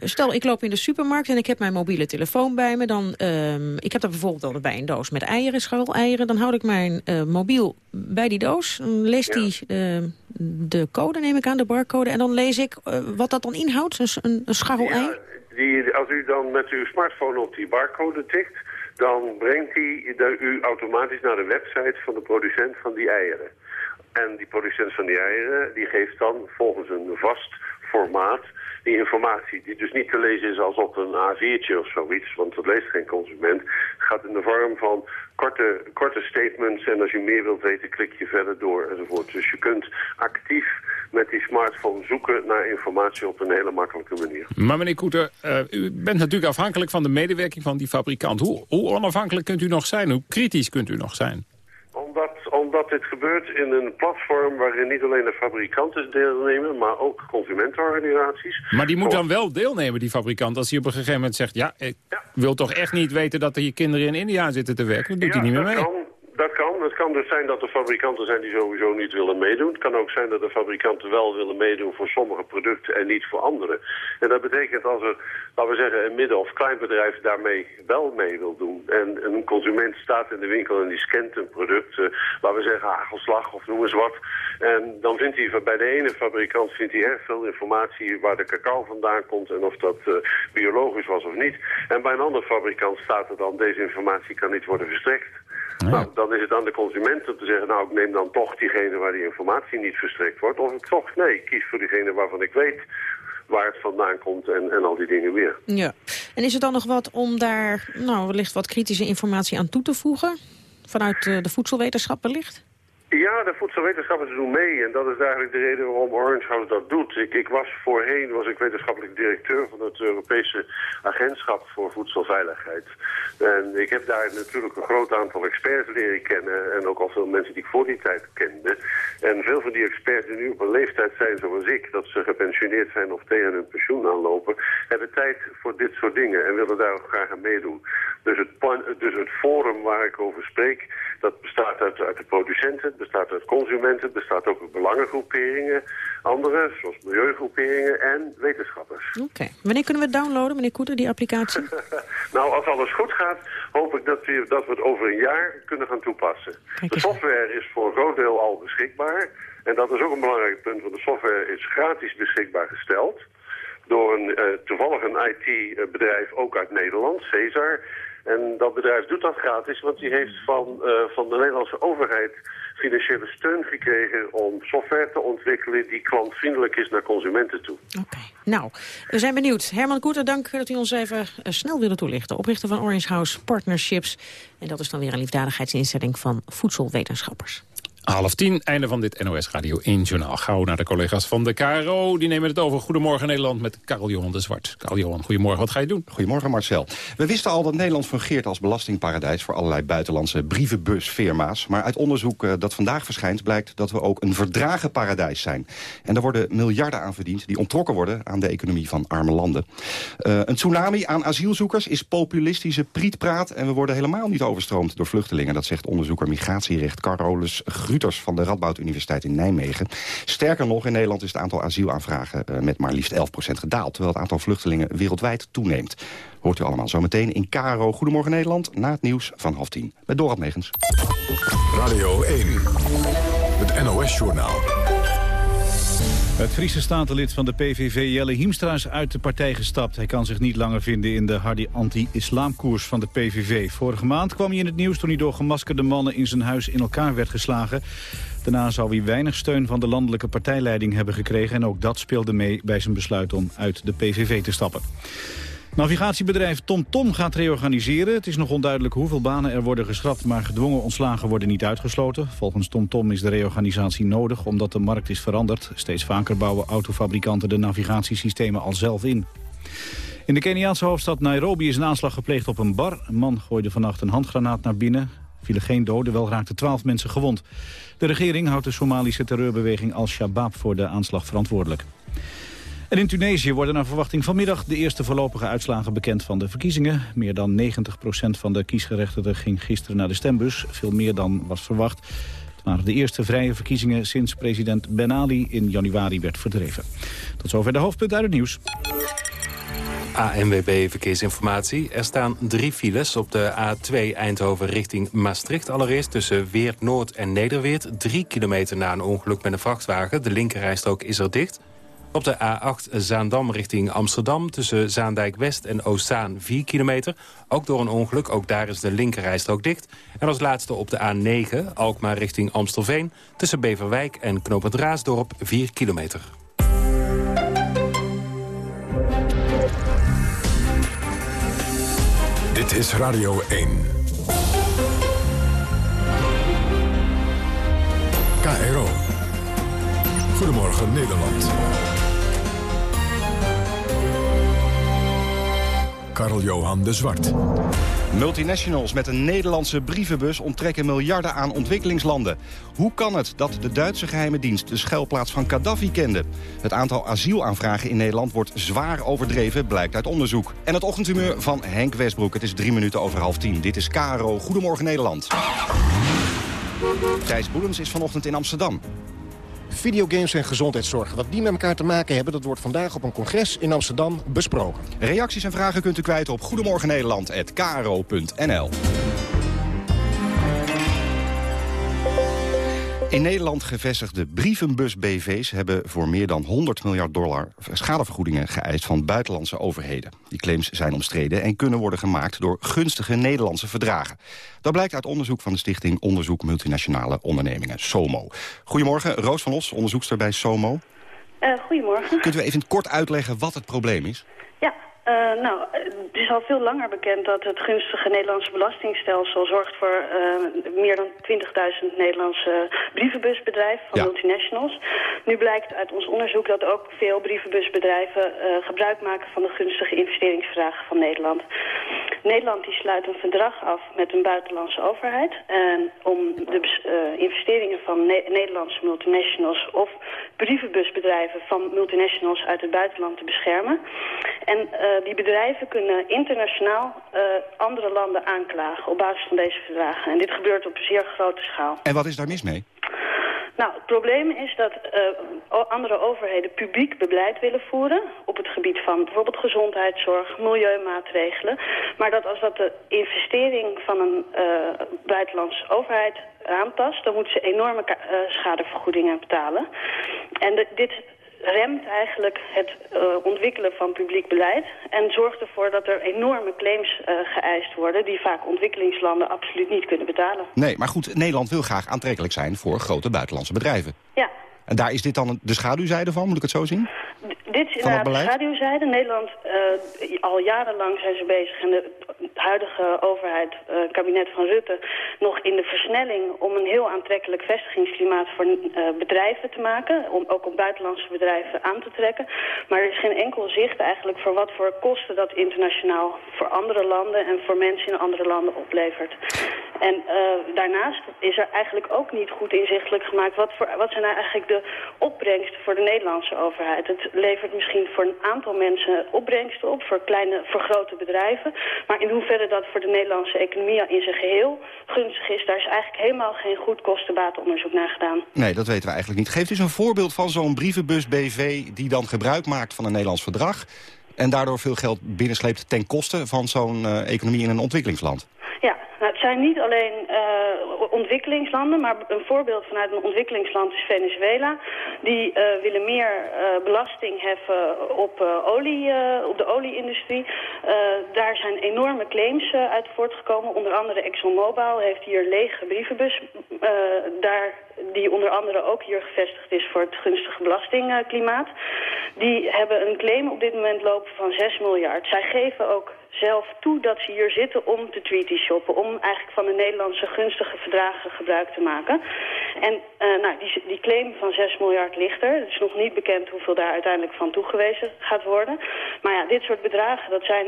stel ik loop in de supermarkt en ik heb mijn mobiele telefoon bij me. Dan, um, ik heb daar bijvoorbeeld al bij een doos met eieren, school-eieren. Dan houd ik mijn uh, mobiel bij die doos. Dan leest ja. die uh, de code, neem ik aan, de barcode. En dan lees ik uh, wat dat dan inhoudt, een, een, scharrel ei. Ja, die, als u dan met uw smartphone op die barcode tikt dan brengt hij u automatisch naar de website van de producent van die eieren. En die producent van die eieren die geeft dan volgens een vast formaat die informatie die dus niet te lezen is als op een A4'tje of zoiets, want dat leest geen consument. Gaat in de vorm van korte, korte statements en als je meer wilt weten klik je verder door enzovoort. Dus je kunt actief met die smartphone zoeken naar informatie op een hele makkelijke manier. Maar meneer Koeter, uh, u bent natuurlijk afhankelijk van de medewerking van die fabrikant. Hoe, hoe onafhankelijk kunt u nog zijn? Hoe kritisch kunt u nog zijn? Omdat, omdat dit gebeurt in een platform waarin niet alleen de fabrikanten deelnemen, maar ook consumentenorganisaties. Maar die moet dan wel deelnemen, die fabrikant, als hij op een gegeven moment zegt, ja, ik ja. wil toch echt niet weten dat er hier kinderen in India zitten te werken. Dan doet ja, hij niet meer mee. Kan. Kan. Het kan dus zijn dat er fabrikanten zijn die sowieso niet willen meedoen. Het kan ook zijn dat de fabrikanten wel willen meedoen voor sommige producten en niet voor andere. En dat betekent als er, laten we zeggen, een midden- of kleinbedrijf daarmee wel mee wil doen. En een consument staat in de winkel en die scant een product, uh, laten we zeggen hagelslag of noem eens wat. En dan vindt hij bij de ene fabrikant vindt hij erg veel informatie waar de cacao vandaan komt en of dat uh, biologisch was of niet. En bij een andere fabrikant staat er dan deze informatie kan niet worden verstrekt. Ja. Nou, dan is het aan de consument om te zeggen, nou ik neem dan toch diegene waar die informatie niet verstrekt wordt. Of ik toch, nee, ik kies voor diegene waarvan ik weet waar het vandaan komt en, en al die dingen meer. Ja. En is er dan nog wat om daar nou, wellicht wat kritische informatie aan toe te voegen? Vanuit uh, de voedselwetenschap wellicht? Ja, de voedselwetenschappers doen mee en dat is eigenlijk de reden waarom Orange House dat doet. Ik, ik was voorheen was ik wetenschappelijk directeur van het Europese agentschap voor voedselveiligheid. En ik heb daar natuurlijk een groot aantal experts leren kennen en ook al veel mensen die ik voor die tijd kende. En veel van die experts die nu op een leeftijd zijn zoals ik, dat ze gepensioneerd zijn of tegen hun pensioen aanlopen, hebben tijd voor dit soort dingen en willen daar ook graag aan meedoen. Dus het, dus het forum waar ik over spreek, dat bestaat uit, uit de producenten, bestaat uit consumenten, bestaat ook uit belangengroeperingen, andere, zoals milieugroeperingen en wetenschappers. Oké. Wanneer kunnen we het downloaden, meneer Koeter, die applicatie? nou, als alles goed gaat, hoop ik dat we, dat we het over een jaar kunnen gaan toepassen. De software is voor een groot deel al beschikbaar. En dat is ook een belangrijk punt, want de software is gratis beschikbaar gesteld door een, uh, toevallig een IT-bedrijf ook uit Nederland, Cesar. En dat bedrijf doet dat gratis, want die heeft van, uh, van de Nederlandse overheid financiële steun gekregen om software te ontwikkelen die klantvriendelijk is naar consumenten toe. Oké, nou, we zijn benieuwd. Herman Koeter, dank dat u ons even uh, snel wilde toelichten. Oprichter van Orange House Partnerships. En dat is dan weer een liefdadigheidsinstelling van voedselwetenschappers. Half tien, einde van dit NOS Radio 1 Journaal. Gauw naar de collega's van de KRO. Die nemen het over. Goedemorgen Nederland met Karel Johan de Zwart. Karel Johan, goedemorgen. Wat ga je doen? Goedemorgen Marcel. We wisten al dat Nederland fungeert als belastingparadijs... voor allerlei buitenlandse brievenbusfirma's. Maar uit onderzoek uh, dat vandaag verschijnt... blijkt dat we ook een verdragen paradijs zijn. En daar worden miljarden aan verdiend... die ontrokken worden aan de economie van arme landen. Uh, een tsunami aan asielzoekers is populistische prietpraat... en we worden helemaal niet overstroomd door vluchtelingen. Dat zegt onderzoeker migratierecht Carolus Van de Radboud Universiteit in Nijmegen. Sterker nog, in Nederland is het aantal asielaanvragen uh, met maar liefst 11% gedaald... terwijl het aantal vluchtelingen wereldwijd toeneemt. Hoort u allemaal zometeen in Caro Goedemorgen Nederland... na het nieuws van half tien. Met Dorad Megens. Radio 1, het NOS-journaal. Het Friese statenlid van de PVV Jelle Hiemstra is uit de partij gestapt. Hij kan zich niet langer vinden in de harde anti-islamkoers van de PVV. Vorige maand kwam hij in het nieuws toen hij door gemaskerde mannen in zijn huis in elkaar werd geslagen. Daarna zou hij weinig steun van de landelijke partijleiding hebben gekregen... en ook dat speelde mee bij zijn besluit om uit de PVV te stappen. Navigatiebedrijf TomTom Tom gaat reorganiseren. Het is nog onduidelijk hoeveel banen er worden geschrapt... maar gedwongen ontslagen worden niet uitgesloten. Volgens TomTom Tom is de reorganisatie nodig omdat de markt is veranderd. Steeds vaker bouwen autofabrikanten de navigatiesystemen al zelf in. In de Keniaanse hoofdstad Nairobi is een aanslag gepleegd op een bar. Een man gooide vannacht een handgranaat naar binnen. Vielen geen doden, wel raakten twaalf mensen gewond. De regering houdt de Somalische terreurbeweging Al-Shabaab voor de aanslag verantwoordelijk. En in Tunesië worden naar verwachting vanmiddag de eerste voorlopige uitslagen bekend van de verkiezingen. Meer dan 90% van de kiesgerechtigden ging gisteren naar de stembus. Veel meer dan was verwacht. Het waren de eerste vrije verkiezingen sinds president Ben Ali in januari werd verdreven. Tot zover de hoofdpunt uit het nieuws. ANWB Verkeersinformatie. Er staan drie files op de A2 Eindhoven richting Maastricht. Allereerst tussen Weert Noord en Nederweert. Drie kilometer na een ongeluk met een vrachtwagen. De linkerrijstrook is er dicht. Op de A8 Zaandam richting Amsterdam tussen Zaandijk West en Oostzaan 4 kilometer. Ook door een ongeluk, ook daar is de linkerrijstrook dicht. En als laatste op de A9 Alkmaar richting Amstelveen tussen Beverwijk en Knopend Raasdorp 4 kilometer. Dit is Radio 1. KRO. Goedemorgen Nederland. Karl-Johan de Zwart. Multinationals met een Nederlandse brievenbus onttrekken miljarden aan ontwikkelingslanden. Hoe kan het dat de Duitse geheime dienst de schuilplaats van Gaddafi kende? Het aantal asielaanvragen in Nederland wordt zwaar overdreven, blijkt uit onderzoek. En het ochtendhumeur van Henk Westbroek. Het is drie minuten over half tien. Dit is Caro. Goedemorgen Nederland. Thijs Boelens is vanochtend in Amsterdam. Videogames en gezondheidszorg. Wat die met elkaar te maken hebben, dat wordt vandaag op een congres in Amsterdam besproken. Reacties en vragen kunt u kwijt op goedemorgennederland.kro.nl. In Nederland gevestigde brievenbus-BV's hebben voor meer dan 100 miljard dollar schadevergoedingen geëist van buitenlandse overheden. Die claims zijn omstreden en kunnen worden gemaakt door gunstige Nederlandse verdragen. Dat blijkt uit onderzoek van de Stichting Onderzoek Multinationale Ondernemingen, SOMO. Goedemorgen, Roos van Os, onderzoekster bij SOMO. Uh, goedemorgen. Kunt u even kort uitleggen wat het probleem is? Ja, uh, nou, het is al veel langer bekend dat het gunstige Nederlandse belastingstelsel zorgt voor uh, meer dan 20.000 Nederlandse brievenbusbedrijven van multinationals. Nu blijkt uit ons onderzoek dat ook veel brievenbusbedrijven uh, gebruik maken van de gunstige investeringsvragen van Nederland. Nederland die sluit een verdrag af met een buitenlandse overheid om de investeringen van ne Nederlandse multinationals of brievenbusbedrijven van multinationals uit het buitenland te beschermen. En die bedrijven kunnen internationaal uh, andere landen aanklagen op basis van deze verdragen. En dit gebeurt op zeer grote schaal. En wat is daar mis mee? Nou, het probleem is dat uh, andere overheden publiek beleid willen voeren... op het gebied van bijvoorbeeld gezondheidszorg, milieumaatregelen. Maar dat als dat de investering van een uh, buitenlandse overheid aanpast... dan moeten ze enorme uh, schadevergoedingen betalen. En de, dit remt eigenlijk het uh, ontwikkelen van publiek beleid... en zorgt ervoor dat er enorme claims uh, geëist worden... die vaak ontwikkelingslanden absoluut niet kunnen betalen. Nee, maar goed, Nederland wil graag aantrekkelijk zijn voor grote buitenlandse bedrijven. Ja. En daar is dit dan de schaduwzijde van, moet ik het zo zien? dit is inderdaad de schaduwzijde. Nederland, uh, al jarenlang zijn ze bezig en de huidige overheid, uh, kabinet van Rutte, nog in de versnelling om een heel aantrekkelijk vestigingsklimaat voor uh, bedrijven te maken. Om ook om buitenlandse bedrijven aan te trekken. Maar er is geen enkel zicht eigenlijk voor wat voor kosten dat internationaal voor andere landen en voor mensen in andere landen oplevert. En daarnaast is er eigenlijk ook niet goed inzichtelijk gemaakt wat, voor, wat zijn nou eigenlijk de opbrengsten voor de Nederlandse overheid. Het levert misschien voor een aantal mensen opbrengsten op, voor, kleine, voor grote bedrijven. Maar in hoeverre dat voor de Nederlandse economie in zijn geheel gunstig is, daar is eigenlijk helemaal geen goed kostenbatenonderzoek naar gedaan. Nee, dat weten we eigenlijk niet. Geeft eens een voorbeeld van zo'n brievenbus BV die dan gebruik maakt van een Nederlands verdrag en daardoor veel geld binnensleept ten koste van zo'n uh, economie in een ontwikkelingsland. Zijn niet alleen uh, ontwikkelingslanden, maar een voorbeeld vanuit een ontwikkelingsland is Venezuela. Die uh, willen meer uh, belasting heffen op, olie, op de olieindustrie. daar zijn enorme claims uit voortgekomen. Onder andere ExxonMobil heeft hier lege brievenbus, daar, die onder andere ook hier gevestigd is voor het gunstige belastingklimaat. Die hebben een claim op dit moment lopen van 6 miljard. Zij geven ook zelf toe dat ze hier zitten om te treaty shoppen. Om eigenlijk van de Nederlandse gunstige verdragen gebruik te maken. En uh, nou, die, die claim van 6 miljard ligt er. Het is nog niet bekend hoeveel daar uiteindelijk van toegewezen gaat worden. Maar ja, dit soort bedragen, dat zijn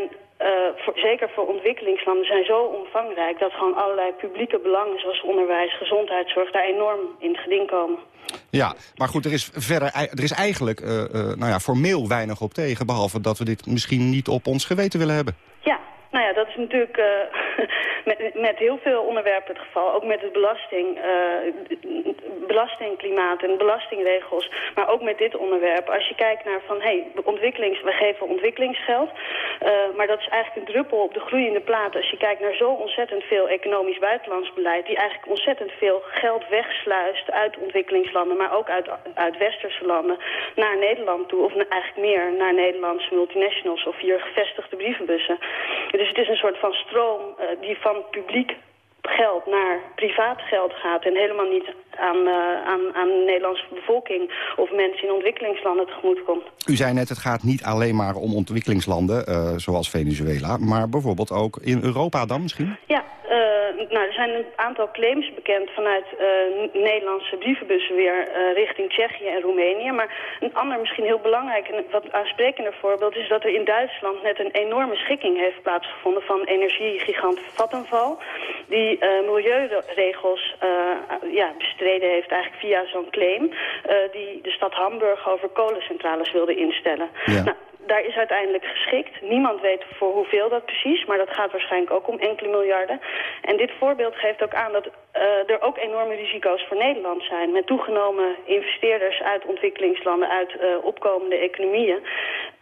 voor, zeker voor ontwikkelingslanden zijn zo omvangrijk... dat gewoon allerlei publieke belangen zoals onderwijs, gezondheidszorg... daar enorm in het geding komen. Ja, maar goed, er is, verder, er is eigenlijk uh, nou ja, formeel weinig op tegen... behalve dat we dit misschien niet op ons geweten willen hebben. Nou ja, dat is natuurlijk uh, met, met heel veel onderwerpen het geval. Ook met het belasting, uh, belastingklimaat en belastingregels. Maar ook met dit onderwerp. Als je kijkt naar van, hé, hey, we geven ontwikkelingsgeld. Uh, maar dat is eigenlijk een druppel op de gloeiende plaat. Als je kijkt naar zo ontzettend veel economisch buitenlands beleid... die eigenlijk ontzettend veel geld wegsluist uit ontwikkelingslanden... maar ook uit, uit westerse landen naar Nederland toe. Of eigenlijk meer naar Nederlandse multinationals of hier gevestigde brievenbussen. Dus het is een soort van stroom uh, die van publiek geld naar privaat geld gaat... en helemaal niet aan, uh, aan, aan de Nederlandse bevolking of mensen in ontwikkelingslanden tegemoet komt. U zei net, het gaat niet alleen maar om ontwikkelingslanden, uh, zoals Venezuela... maar bijvoorbeeld ook in Europa dan misschien? Ja, nou, er zijn een aantal claims bekend vanuit Nederlandse brievenbussen weer richting Tsjechië en Roemenië. Maar een ander misschien heel belangrijk en wat aansprekender voorbeeld... is dat er in Duitsland net een enorme schikking heeft plaatsgevonden van energiegigant Vattenfall... die milieuregels ja, bestreden heeft eigenlijk via zo'n claim... Die de stad Hamburg over kolencentrales wilde instellen. Ja. Nou, daar is uiteindelijk geschikt. Niemand weet voor hoeveel dat precies, maar dat gaat waarschijnlijk ook om enkele miljarden. En dit voorbeeld geeft ook aan dat uh, er ook enorme risico's voor Nederland zijn. Met toegenomen investeerders uit ontwikkelingslanden, uit uh, opkomende economieën...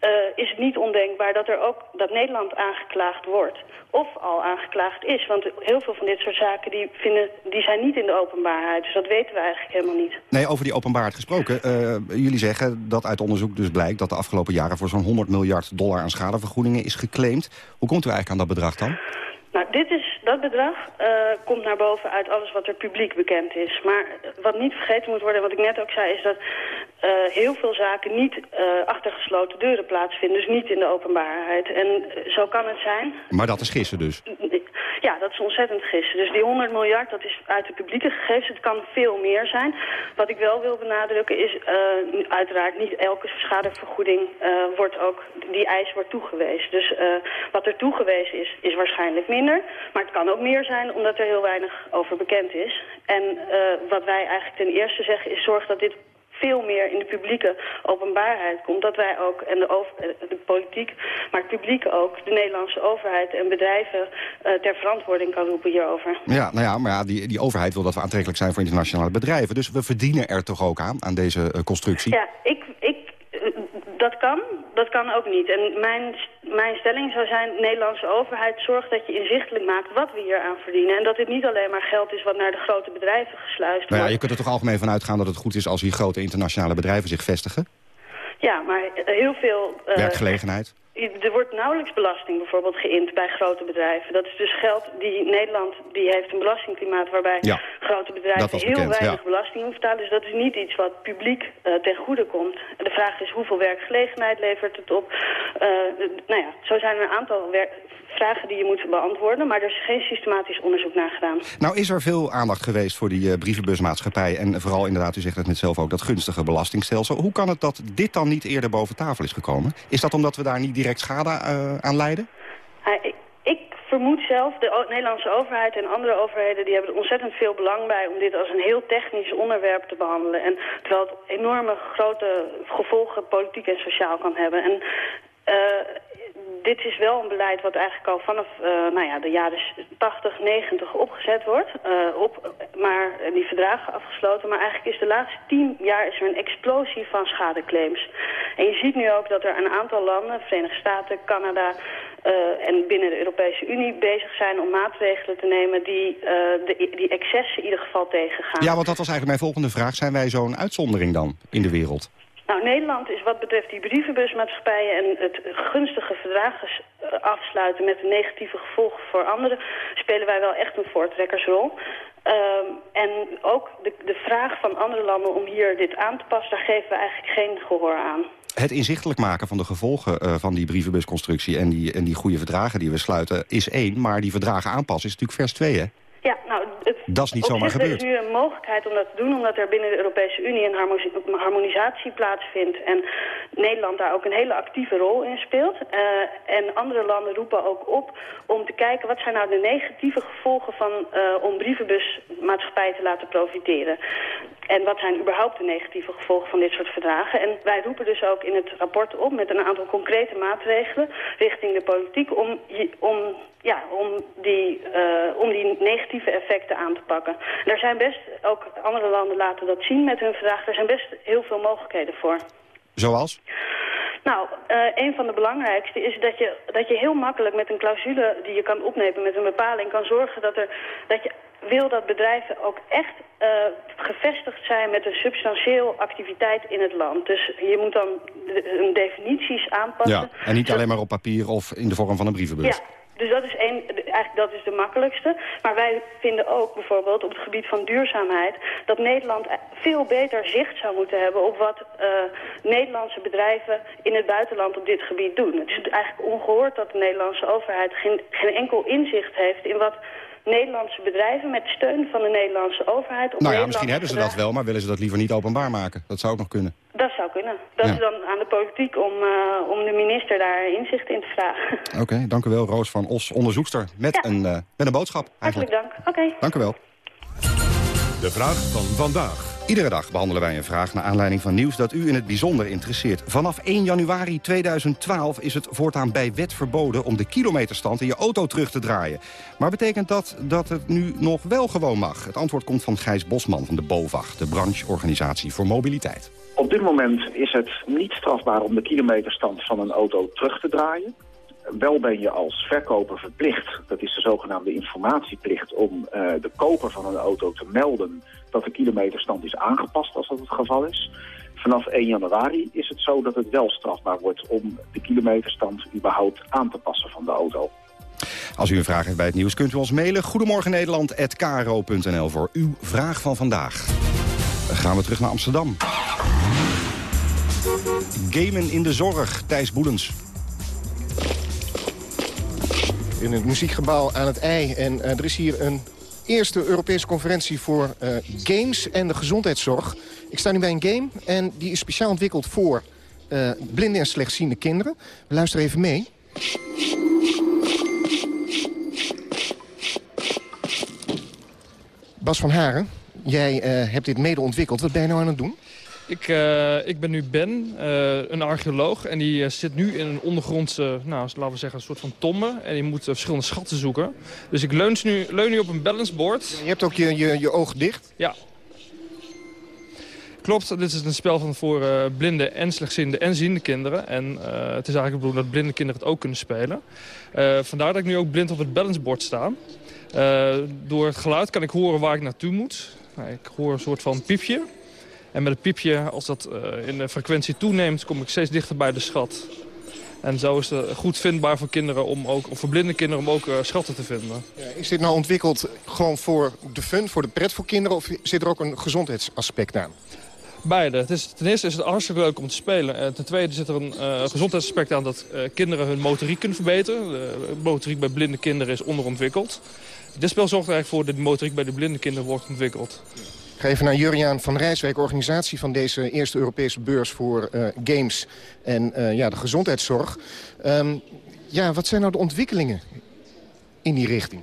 Uh, is het niet ondenkbaar dat, er ook, dat Nederland aangeklaagd wordt. Of al aangeklaagd is. Want heel veel van dit soort zaken die vinden, die zijn niet in de openbaarheid. Dus dat weten we eigenlijk helemaal niet. Nee, over die openbaarheid gesproken. jullie zeggen dat uit onderzoek dus blijkt dat de afgelopen jaren... voor zo'n 100 miljard dollar aan schadevergoedingen is geclaimd. Hoe komt u eigenlijk aan dat bedrag dan? Nou, dit is, dat bedrag uh, komt naar boven uit alles wat er publiek bekend is. Maar wat niet vergeten moet worden, wat ik net ook zei, is dat uh, heel veel zaken niet uh, achter gesloten deuren plaatsvinden. Dus niet in de openbaarheid. En zo kan het zijn. Maar dat is gissen dus? Ja, dat is ontzettend gissen. Dus die 100 miljard, dat is uit de publieke gegevens. Het kan veel meer zijn. Wat ik wel wil benadrukken is, uiteraard niet elke schadevergoeding wordt ook, die eis wordt toegewezen. Dus wat er toegewezen is, is waarschijnlijk minder. Maar het kan ook meer zijn, omdat er heel weinig over bekend is. En wat wij eigenlijk ten eerste zeggen is, zorg dat dit veel meer in de publieke openbaarheid komt. Dat wij ook, en de, over, de politiek, maar het publiek ook, de Nederlandse overheid en bedrijven ter verantwoording kan roepen hierover. Ja, nou ja, maar ja, die, die overheid wil dat we aantrekkelijk zijn voor internationale bedrijven. Dus we verdienen er toch ook aan, aan deze constructie? Ja, ik, ik, dat kan, dat kan ook niet. En mijn, mijn stelling zou zijn, de Nederlandse overheid zorgt dat je inzichtelijk maakt wat we hier aan verdienen. En dat dit niet alleen maar geld is wat naar de grote bedrijven gesluist wordt. Nou ja, je kunt er toch algemeen van uitgaan dat het goed is als hier grote internationale bedrijven zich vestigen? Ja, maar heel veel... Uh, Werkgelegenheid? Er wordt nauwelijks belasting bijvoorbeeld geïnd bij grote bedrijven. Dat is dus geld die Nederland, die heeft een belastingklimaat waarbij grote bedrijven heel weinig belasting hoeven betalen. Dus dat is niet iets wat publiek uh, ten goede komt. De vraag is hoeveel werkgelegenheid levert het op. Uh, nou ja, zo zijn er een aantal vragen die je moet beantwoorden, maar er is geen systematisch onderzoek naar gedaan. Nou is er veel aandacht geweest voor die uh, brievenbusmaatschappij en vooral inderdaad, u zegt het net zelf ook, dat gunstige belastingstelsel. Hoe kan het dat dit dan niet eerder boven tafel is gekomen? Is dat omdat we daar niet direct schade uh, aan lijden? ik, ik vermoed zelf, de Nederlandse overheid en andere overheden... die hebben er ontzettend veel belang bij om dit als een heel technisch onderwerp te behandelen. En terwijl het enorme grote gevolgen politiek en sociaal kan hebben. En uh, dit is wel een beleid wat eigenlijk al vanaf uh, nou ja, de jaren 80, 90 opgezet wordt. Uh, op, maar die verdragen afgesloten. Maar eigenlijk is de laatste tien jaar is er een explosie van schadeclaims. En je ziet nu ook dat er een aantal landen, Verenigde Staten, Canada... En binnen de Europese Unie bezig zijn om maatregelen te nemen... die de, die excessen in ieder geval tegengaan. Ja, want dat was eigenlijk mijn volgende vraag. Zijn wij zo'n uitzondering dan in de wereld? Nou, Nederland is wat betreft die brievenbusmaatschappijen en het gunstige verdragen afsluiten met negatieve gevolgen voor anderen, spelen wij wel echt een voortrekkersrol. Um, en ook de, de vraag van andere landen om hier dit aan te passen, daar geven we eigenlijk geen gehoor aan. Het inzichtelijk maken van de gevolgen uh, van die brievenbusconstructie en die, en die goede verdragen die we sluiten is één, maar die verdragen aanpassen is natuurlijk vers twee, hè? Dat is niet zomaar gebeurd. Er is nu een mogelijkheid om dat te doen, omdat er binnen de Europese Unie een harmonisatie plaatsvindt. En Nederland daar ook een hele actieve rol in speelt. Uh, en andere landen roepen ook op om te kijken wat zijn nou de negatieve gevolgen van uh, om brievenbusmaatschappijen te laten profiteren. En wat zijn überhaupt de negatieve gevolgen van dit soort verdragen? En wij roepen dus ook in het rapport op met een aantal concrete maatregelen richting de politiek om, om, ja, om, die, uh, om die negatieve effecten aan te pakken. En er zijn best, ook andere landen laten dat zien met hun verdragen, er zijn best heel veel mogelijkheden voor. Zoals? Nou, uh, een van de belangrijkste is dat je, dat je heel makkelijk met een clausule die je kan opnemen, met een bepaling, kan zorgen dat, er, dat je wil dat bedrijven ook echt uh, gevestigd zijn met een substantieel activiteit in het land. Dus je moet dan de, definities aanpassen. Ja, en niet alleen maar op papier of in de vorm van een brievenbus. Ja. Dus dat is, een, eigenlijk dat is de makkelijkste. Maar wij vinden ook bijvoorbeeld op het gebied van duurzaamheid... dat Nederland veel beter zicht zou moeten hebben op wat uh, Nederlandse bedrijven in het buitenland op dit gebied doen. Het is eigenlijk ongehoord dat de Nederlandse overheid geen, geen enkel inzicht heeft in wat Nederlandse bedrijven met steun van de Nederlandse overheid... Op nou ja, misschien hebben ze dat wel, maar willen ze dat liever niet openbaar maken. Dat zou ook nog kunnen. Dat zou kunnen. Dat is dan aan de politiek om, uh, om de minister daar inzicht in te vragen. Oké, okay, dank u wel, Roos van Os, onderzoekster, met, ja. een, uh, met een boodschap. Eigenlijk. Hartelijk dank. Oké. Okay. Dank u wel. De vraag van vandaag. Iedere dag behandelen wij een vraag naar aanleiding van nieuws dat u in het bijzonder interesseert. Vanaf 1 januari 2012 is het voortaan bij wet verboden om de kilometerstand in je auto terug te draaien. Maar betekent dat dat het nu nog wel gewoon mag? Het antwoord komt van Gijs Bosman van de BOVAG, de brancheorganisatie voor mobiliteit. Op dit moment is het niet strafbaar om de kilometerstand van een auto terug te draaien wel ben je als verkoper verplicht, dat is de zogenaamde informatieplicht, om uh, de koper van een auto te melden dat de kilometerstand is aangepast als dat het geval is. Vanaf 1 januari is het zo dat het wel strafbaar wordt om de kilometerstand überhaupt aan te passen van de auto. Als u een vraag heeft bij het nieuws kunt u ons mailen. Goedemorgen Nederland@kro.nl voor uw vraag van vandaag. Dan gaan we terug naar Amsterdam. Gamen in de zorg, Thijs Boelens in het muziekgebouw aan het IJ. En uh, er is hier een eerste Europese conferentie voor uh, games en de gezondheidszorg. Ik sta nu bij een game en die is speciaal ontwikkeld voor uh, blinde en slechtziende kinderen. We even mee. Bas van Haren, jij hebt dit mede ontwikkeld. Wat ben je nou aan het doen? Ik, uh, ik ben nu Ben, uh, een archeoloog. En die uh, zit nu in een ondergrondse, nou, laten we zeggen, een soort van tombe. En die moet verschillende schatten zoeken. Dus ik leun nu, leun nu op een balanceboard. Je hebt ook je, je, je oog dicht? Ja. Klopt, dit is een spel van voor blinde en slechtziende en ziende kinderen. En het is eigenlijk bedoeld dat blinde kinderen het ook kunnen spelen. vandaar dat ik nu ook blind op het balanceboard sta. door het geluid kan ik horen waar ik naartoe moet. Nou, ik hoor een soort van piepje. En met het piepje, als dat uh, in de frequentie toeneemt, kom ik steeds dichter bij de schat. En zo is het goed vindbaar voor kinderen, om ook, of voor blinde kinderen, om ook uh, schatten te vinden. Ja, is dit nou ontwikkeld gewoon voor de fun, voor de pret voor kinderen... of zit er ook een gezondheidsaspect aan? Beide. Het is, ten eerste is het hartstikke leuk om te spelen. En ten tweede zit er een uh, gezondheidsaspect aan dat uh, kinderen hun motoriek kunnen verbeteren. De motoriek bij blinde kinderen is onderontwikkeld. Dit spel zorgt er eigenlijk voor dat de motoriek bij de blinde kinderen wordt ontwikkeld. Ik ga even naar Juriaan van Rijswijk, organisatie van deze eerste Europese beurs voor uh, games en uh, ja, de gezondheidszorg. Um, ja, wat zijn nou de ontwikkelingen in die richting?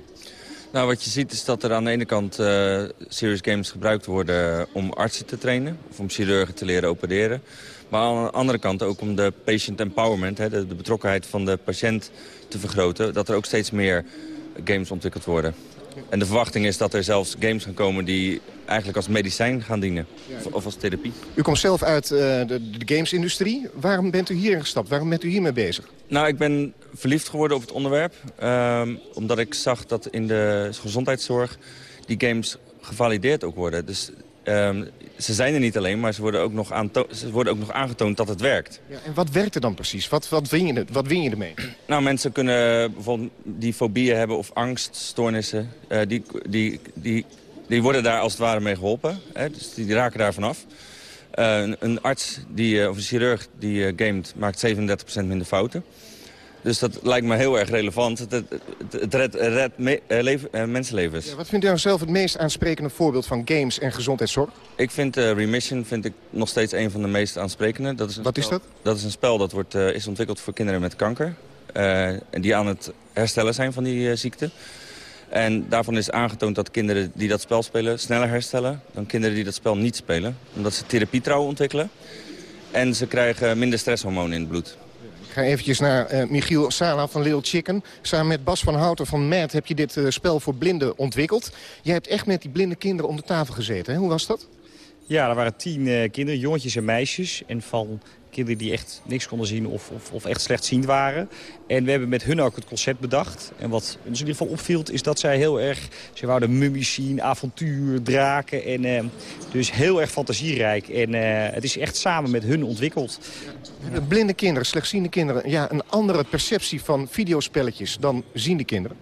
Nou, wat je ziet is dat er aan de ene kant uh, serious games gebruikt worden om artsen te trainen. Of om chirurgen te leren opereren. Maar aan de andere kant ook om de patient empowerment, hè, de betrokkenheid van de patiënt te vergroten. Dat er ook steeds meer games ontwikkeld worden. En de verwachting is dat er zelfs games gaan komen die eigenlijk als medicijn gaan dienen. Of, of als therapie. U komt zelf uit uh, de, de gamesindustrie. Waarom bent u hierin gestapt? Waarom bent u hiermee bezig? Nou, ik ben verliefd geworden op het onderwerp. Um, omdat ik zag dat in de gezondheidszorg die games gevalideerd ook worden. Dus um, ze zijn er niet alleen, maar ze worden ook nog, ze worden ook nog aangetoond dat het werkt. Ja, en wat werkt er dan precies? Wat, wat, win je, wat win je ermee? Nou, mensen kunnen bijvoorbeeld die fobieën hebben of angststoornissen. Uh, die, die, die, die worden daar als het ware mee geholpen. Hè? Dus die, die raken daar vanaf. Uh, een, een, arts die, uh, of een chirurg die gamet maakt 37% minder fouten. Dus dat lijkt me heel erg relevant. Het, het, het redt, redt me, uh, leven, uh, mensenlevens. Ja, wat vindt u nou zelf het meest aansprekende voorbeeld van games en gezondheidszorg? Ik vind uh, Remission vind ik nog steeds een van de meest aansprekende. Dat is wat spel, is dat? Dat is een spel dat wordt, is ontwikkeld voor kinderen met kanker. en die aan het herstellen zijn van die ziekte. En daarvan is aangetoond dat kinderen die dat spel spelen sneller herstellen... dan kinderen die dat spel niet spelen. Omdat ze therapietrouw ontwikkelen. En ze krijgen minder stresshormonen in het bloed. Ga eventjes naar uh, Michiel Sala van Little Chicken. Samen met Bas van Houten van MAD heb je dit uh, spel voor blinden ontwikkeld. Jij hebt echt met die blinde kinderen om de tafel gezeten. Hè? Hoe was dat? Ja, er waren tien uh, kinderen, jongetjes en meisjes. En van kinderen die echt niks konden zien of, of, of, echt slechtziend waren. En we hebben met hun ook het concept bedacht. En wat ons in ieder geval opviel is dat zij heel erg... Ze wouden mummies zien, avontuur, draken. En, uh, dus heel erg fantasierijk. En uh, het is echt samen met hun ontwikkeld. Blinde kinderen, slechtziende kinderen... ja, een andere perceptie van videospelletjes dan ziende kinderen.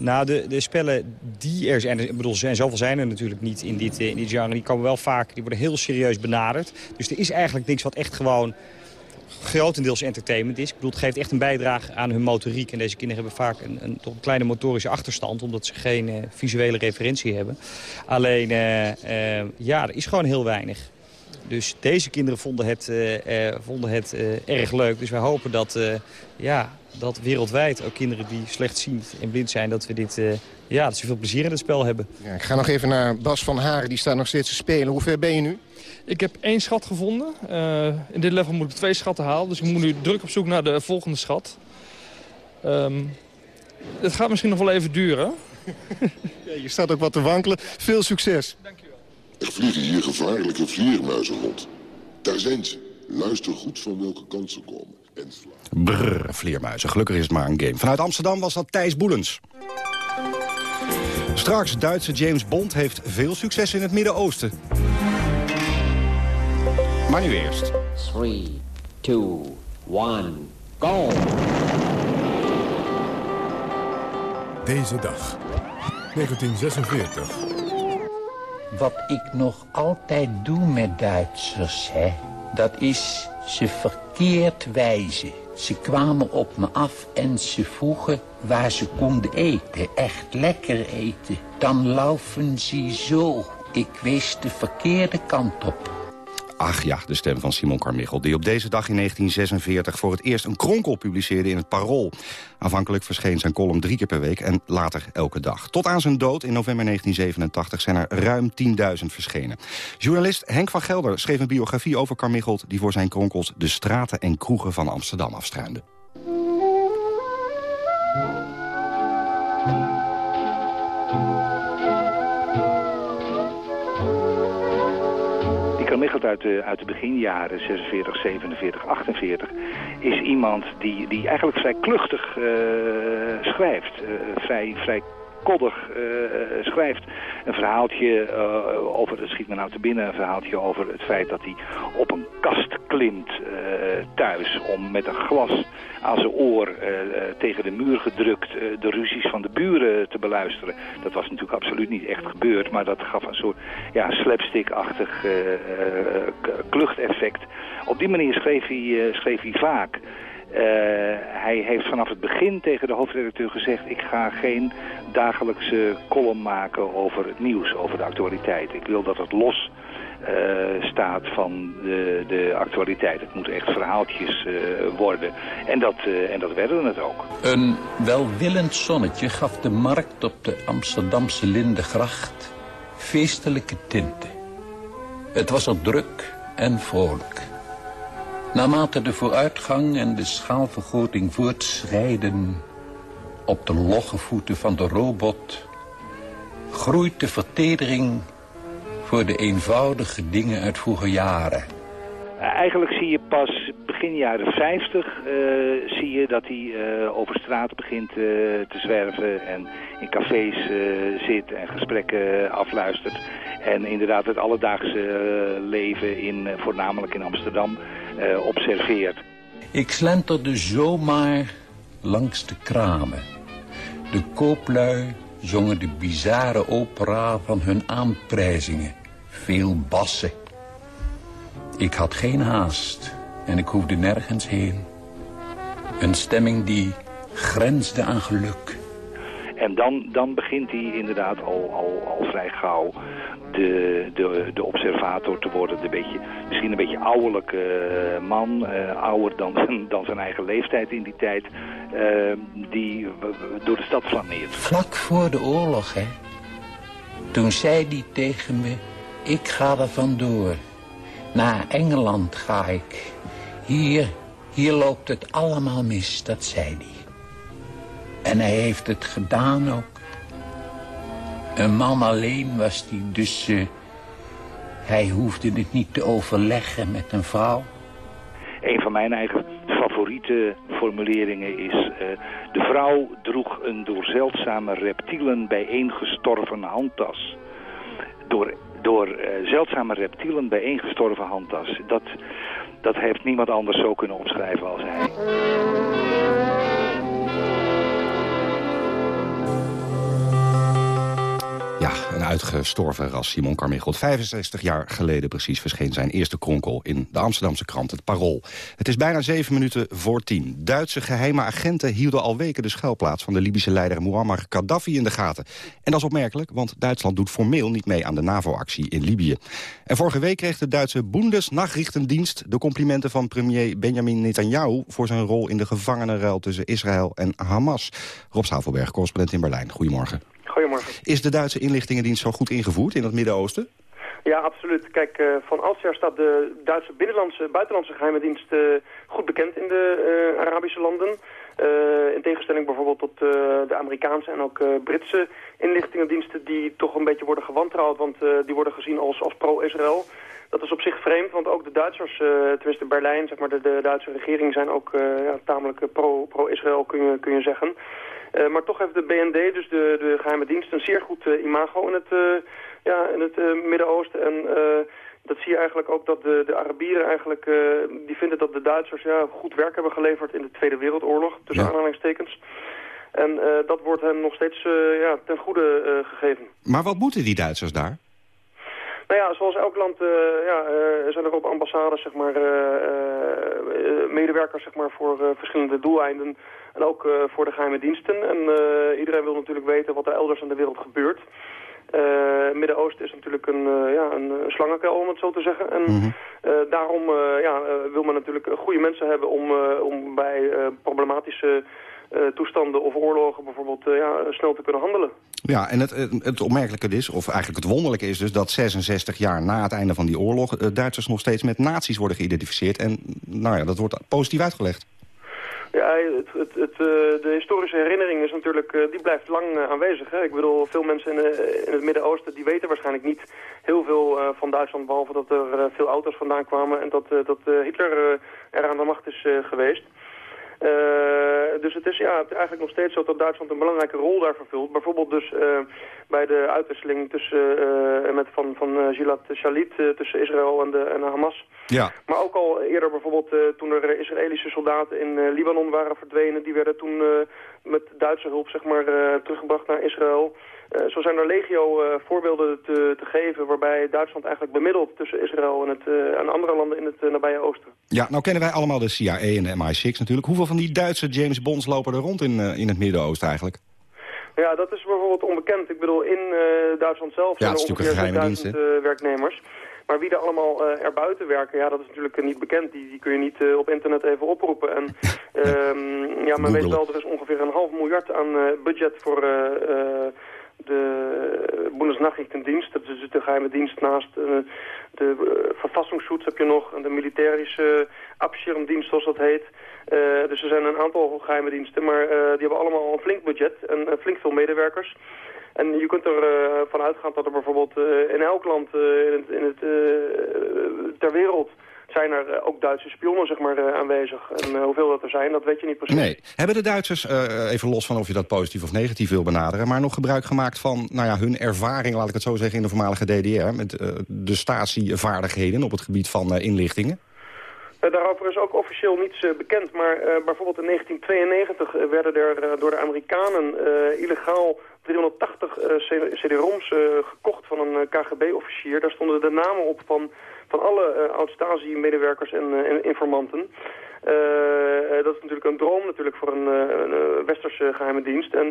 Nou, de, de spellen die er zijn, ik bedoel, zijn, zoveel zijn er natuurlijk niet in dit, in dit genre. Die komen wel vaak, die worden heel serieus benaderd. Dus er is eigenlijk niks wat echt gewoon grotendeels entertainment is. Ik bedoel, het geeft echt een bijdrage aan hun motoriek. En deze kinderen hebben vaak een, een, toch een kleine motorische achterstand... omdat ze geen uh, visuele referentie hebben. Alleen, uh, ja, er is gewoon heel weinig. Dus deze kinderen vonden het, vonden het erg leuk. Dus wij hopen dat, ja, dat wereldwijd ook kinderen die slechtziend en blind zijn... dat we dit, ja, dat ze veel plezier in het spel hebben. Ja, ik ga nog even naar Bas van Haren, die staat nog steeds te spelen. Hoe ver ben je nu? Ik heb één schat gevonden. in dit level moet ik twee schatten halen. Dus ik moet nu druk op zoek naar de volgende schat. Um, het gaat misschien nog wel even duren. ja, je staat ook wat te wankelen. Veel succes. Dankjewel. Er vliegen hier gevaarlijke vleermuizen rond. Daar zijn ze. Luister goed van welke kant ze komen. Brrr, vleermuizen. Gelukkig is het maar een game. Vanuit Amsterdam was dat Thijs Boelens. Straks, Duitse James Bond heeft veel succes in het Midden-Oosten. Maar nu eerst. 3, 2, 1, go! Deze dag, 1946. Wat ik nog altijd doe met Duitsers, hè, dat is ze verkeerd wijzen. Ze kwamen op me af en ze vroegen waar ze konden eten, echt lekker eten. Dan laufen ze zo. Ik wees de verkeerde kant op. Ach ja, de stem van Simon Carmichael, die op deze dag in 1946 voor het eerst een kronkel publiceerde in het Parool. Aanvankelijk verscheen zijn column drie keer per week en later elke dag. Tot aan zijn dood in november 1987 zijn er ruim 10.000 verschenen. Journalist Henk van Gelder schreef een biografie over Carmichael... die voor zijn kronkels de straten en kroegen van Amsterdam afstruinde. Uit de, uit de beginjaren, 46, 47, 48, is iemand die, die eigenlijk vrij kluchtig uh, schrijft. Uh, vrij, vrij koddig uh, schrijft. Een verhaaltje uh, over, het schiet me nou te binnen, een verhaaltje over het feit dat hij op een kast klimt thuis om met een glas aan zijn oor tegen de muur gedrukt de ruzies van de buren te beluisteren. Dat was natuurlijk absoluut niet echt gebeurd, maar dat gaf een soort ja, slapstick-achtig kluchteffect. Op die manier schreef hij, schreef hij vaak. Uh, hij heeft vanaf het begin tegen de hoofdredacteur gezegd... ik ga geen dagelijkse column maken over het nieuws, over de actualiteit. Ik wil dat het los uh, staat van de, de actualiteit. Het moeten echt verhaaltjes uh, worden. En dat, en dat werden het ook. Een welwillend zonnetje gaf de markt op de Amsterdamse Lindegracht feestelijke tinten. Het was er druk en vrolijk. Naarmate de vooruitgang en de schaalvergroting voortschrijden op de logge voeten van de robot, groeit de vertedering voor de eenvoudige dingen uit vroeger jaren. Eigenlijk zie je pas begin jaren 50 uh, zie je dat hij uh, over straat begint te zwerven en in cafés zit en gesprekken afluistert. En inderdaad het alledaagse leven in, voornamelijk in Amsterdam observeert. Ik slenterde zomaar langs de kramen. De kooplui zongen de bizarre opera van hun aanprijzingen. Veel bassen. Ik had geen haast en ik hoefde nergens heen. Een stemming die grensde aan geluk. En dan, dan begint hij inderdaad al, al, al vrij gauw de, de, de observator te worden. De beetje, misschien een beetje ouderlijke uh, man, uh, ouder dan, dan zijn eigen leeftijd in die tijd, uh, die door de stad flaneert. Vlak voor de oorlog, hè. Toen zei hij tegen me, ik ga er vandoor. Naar Engeland ga ik. Hier, hier loopt het allemaal mis, dat zei hij. En hij heeft het gedaan ook. Een man alleen was hij, dus uh, hij hoefde het niet te overleggen met een vrouw. Een van mijn eigen favoriete formuleringen is... Uh, de vrouw droeg een door zeldzame reptielen bijeengestorven handtas. Door, door uh, zeldzame reptielen bijeengestorven handtas. Dat, dat heeft niemand anders zo kunnen omschrijven als hij. Ja, een uitgestorven ras, Simon Carmichael. 65 jaar geleden precies verscheen zijn eerste kronkel in de Amsterdamse krant Het Parool. Het is bijna zeven minuten voor tien. Duitse geheime agenten hielden al weken de schuilplaats van de Libische leider Muammar Gaddafi in de gaten. En dat is opmerkelijk, want Duitsland doet formeel niet mee aan de NAVO-actie in Libië. En vorige week kreeg de Duitse Bundesnachrichtendienst de complimenten van premier Benjamin Netanyahu voor zijn rol in de gevangenenruil tussen Israël en Hamas. Rob Stavelberg, correspondent in Berlijn. Goedemorgen. Goedemorgen. Is de Duitse inlichtingendienst zo goed ingevoerd in het Midden-Oosten? Ja, absoluut. Kijk, uh, van oudsher staat de Duitse binnenlandse, buitenlandse geheime dienst uh, goed bekend in de uh, Arabische landen. in tegenstelling bijvoorbeeld tot de Amerikaanse en ook Britse inlichtingendiensten die toch een beetje worden gewantrouwd, want die worden gezien als, als pro-Israël. Dat is op zich vreemd, want ook de Duitsers, tenminste Berlijn, zeg maar, de, de Duitse regering zijn ook ja, tamelijk pro-Israël, kun, je, kun je zeggen. Uh, maar toch heeft de BND, dus de, de geheime dienst, een zeer goed uh, imago in het, uh, ja, in het Midden-Oosten. En dat zie je eigenlijk ook dat de, de Arabieren eigenlijk, die vinden dat de Duitsers ja, goed werk hebben geleverd in de Tweede Wereldoorlog, tussen ja. aanhalingstekens. En dat wordt hen nog steeds ja, ten goede gegeven. Maar wat moeten die Duitsers daar? Nou ja, zoals elk land uh, ja, uh, zijn er op ambassades zeg maar, uh, medewerkers zeg maar, voor verschillende doeleinden. En ook voor de geheime diensten. En iedereen wil natuurlijk weten wat er elders in de wereld gebeurt. Midden-Oosten is natuurlijk een, ja, een slangenkuil, om het zo te zeggen. En Mhm. daarom ja, wil men natuurlijk goede mensen hebben om, om bij problematische toestanden of oorlogen bijvoorbeeld ja, snel te kunnen handelen. Ja, en het, het, opmerkelijke is, of eigenlijk het wonderlijke is dus... dat 66 jaar na het einde van die oorlog... eh, Duitsers nog steeds met nazi's worden geïdentificeerd. En nou ja, dat wordt positief uitgelegd. Ja, het, het, het, eh, de historische herinnering is natuurlijk, eh, die blijft lang eh, aanwezig. Hè? Ik bedoel, veel mensen in, in het Midden-Oosten die weten waarschijnlijk niet heel veel van Duitsland, behalve dat er veel auto's vandaan kwamen en dat, dat Hitler eh, er aan de macht is geweest. Eh, dus het is ja, het eigenlijk nog steeds zo dat Duitsland een belangrijke rol daar vervult. Bijvoorbeeld dus eh, bij de uitwisseling tussen, eh, met van, van Gilad Shalit tussen Israël en, de, en Hamas. Ja. Maar ook al eerder bijvoorbeeld toen er Israëlische soldaten in Libanon waren verdwenen. Die werden toen met Duitse hulp zeg maar, eh, teruggebracht naar Israël. Eh, zo zijn er legio eh, voorbeelden te, te geven waarbij Duitsland eigenlijk bemiddelt tussen Israël en, het, en andere landen in het nabije oosten. Ja, nou kennen wij allemaal de CIA en de MI6 natuurlijk. Hoeveel van die Duitse James Bonds lopen er rond in, in het Midden-Oosten eigenlijk? Ja, dat is bijvoorbeeld onbekend. Ik bedoel, in Duitsland zelf Ja, zijn er ongeveer een geheime 6000 eh, werknemers. Maar wie er allemaal uh, erbuiten werken, ja, dat is natuurlijk uh, niet bekend. Die, die kun je niet uh, op internet even oproepen. En um, ja, men weet wel, er is ongeveer een half miljard aan budget voor de Bundesnachrichtendienst. Dat is de geheime dienst naast de verfassingsschutz heb je nog. En de militarische Abschirmdienst, zoals dat heet. Dus er zijn een aantal geheime diensten, maar die hebben allemaal een flink budget en flink veel medewerkers. En je kunt er van uitgaan dat er bijvoorbeeld in elk land in het, in het ter wereld zijn er ook Duitse spionnen zeg maar, aanwezig. En hoeveel dat er zijn, dat weet je niet precies. Nee. Hebben de Duitsers, even los van of je dat positief of negatief wil benaderen... maar nog gebruik gemaakt van nou ja, hun ervaring, laat ik het zo zeggen... in de voormalige DDR, met de statievaardigheden op het gebied van inlichtingen? Daarover is ook officieel niets bekend, maar bijvoorbeeld in 1992 werden er door de Amerikanen illegaal 380 CD-ROMs gekocht van een KGB-officier. Daar stonden de namen op van, van alle oud-Stasi-medewerkers en, en, informanten. Dat is natuurlijk een droom natuurlijk voor een, een westerse geheime dienst. En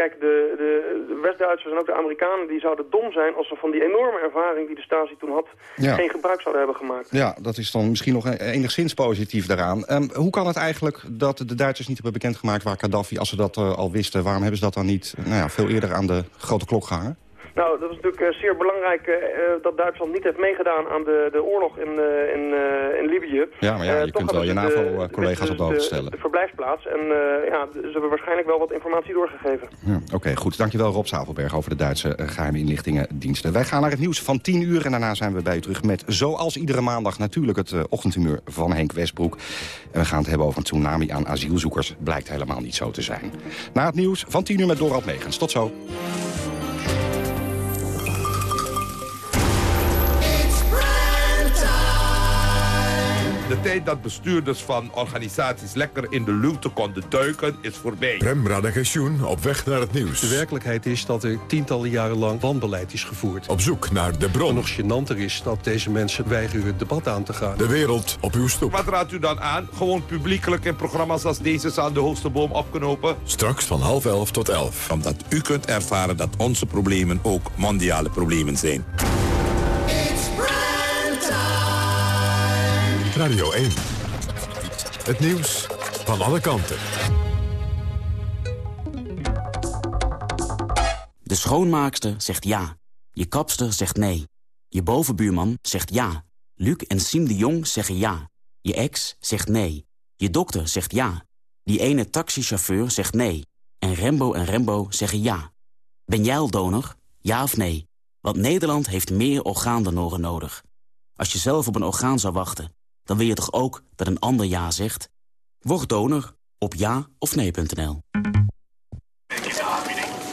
kijk, de, de, de West-Duitsers en ook de Amerikanen die zouden dom zijn als ze van die enorme ervaring die de Stasi toen had ja. geen gebruik zouden hebben gemaakt. Ja, dat is dan misschien nog enigszins positief daaraan. Um, hoe kan het eigenlijk dat de Duitsers niet hebben bekendgemaakt waar Gaddafi, als ze dat al wisten, waarom hebben ze dat dan niet nou ja, veel eerder aan de grote klok gehangen? Nou, dat is natuurlijk uh, zeer belangrijk uh, dat Duitsland niet heeft meegedaan aan de, de oorlog in, uh, in, in Libië. Ja, maar ja, je kunt wel je NAVO-collega's op de hoogte stellen. De, de verblijfplaats. En ja, ze hebben waarschijnlijk wel wat informatie doorgegeven. Ja, Oké, okay, goed. Dankjewel Rob Zavelberg over de Duitse geheime inlichtingendiensten. Wij gaan naar het nieuws van 10 uur en daarna zijn we bij u terug met, zoals iedere maandag, natuurlijk het ochtendhumeur van Henk Westbroek. En we gaan het hebben over een tsunami aan asielzoekers. Blijkt helemaal niet zo te zijn. Na het nieuws van 10 uur met Dorald Megens. Tot zo. De tijd dat bestuurders van organisaties lekker in de luwte konden duiken is voorbij. Prem Radagensjoen op weg naar het nieuws. De werkelijkheid is dat er tientallen jaren lang wanbeleid is gevoerd. Op zoek naar de bron. En nog gênanter is dat deze mensen weigeren het debat aan te gaan. De wereld op uw stoep. Wat raadt u dan aan? Gewoon publiekelijk in programma's als deze aan de hoogste boom opknopen? Straks van half elf tot elf. Omdat u kunt ervaren dat onze problemen ook mondiale problemen zijn. Radio 1. Het nieuws van alle kanten. De schoonmaakster zegt ja. Je kapster zegt nee. Je bovenbuurman zegt ja. Luc en Siem de Jong zeggen ja. Je ex zegt nee. Je dokter zegt ja. Die ene taxichauffeur zegt nee. En Rembo en Rembo zeggen ja. Ben jij al donor? Ja of nee? Want Nederland heeft meer orgaandonoren nodig. Als je zelf op een orgaan zou wachten dan wil je toch ook dat een ander ja zegt? Word donor op ja of nee.nl.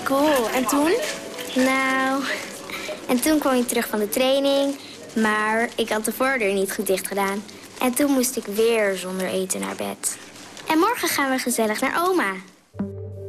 Cool, en toen? Nou, en toen kwam ik terug van de training, maar ik had de voordeur niet goed dicht gedaan. En toen moest ik weer zonder eten naar bed. En morgen gaan we gezellig naar oma.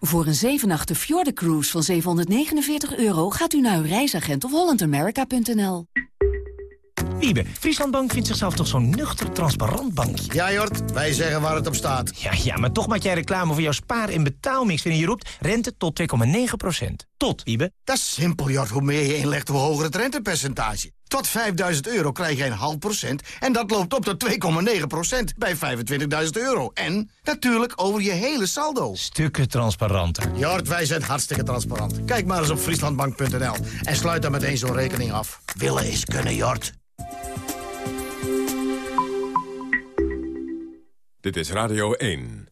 Voor een 7 nachten Cruise van 749 euro gaat u naar uw reisagent of hollandamerica.nl. Wiebe, Frieslandbank vindt zichzelf toch zo'n nuchter, transparant bankje? Ja, Jort, wij zeggen waar het op staat. Ja, ja, maar toch maak jij reclame voor jouw spaar- en betaalmix... wanneer je roept rente tot 2,9% Tot, Wiebe. Dat is simpel, Jort. Hoe meer je inlegt, hoe hoger het rentepercentage. Tot 5000 euro krijg je een half procent en dat loopt op tot 2,9 procent bij 25.000 euro. En natuurlijk over je hele saldo. Stukken transparanter. Jort, wij zijn hartstikke transparant. Kijk maar eens op frieslandbank.nl en sluit dan meteen zo'n rekening af. Willen is kunnen, Jort. Dit is Radio 1.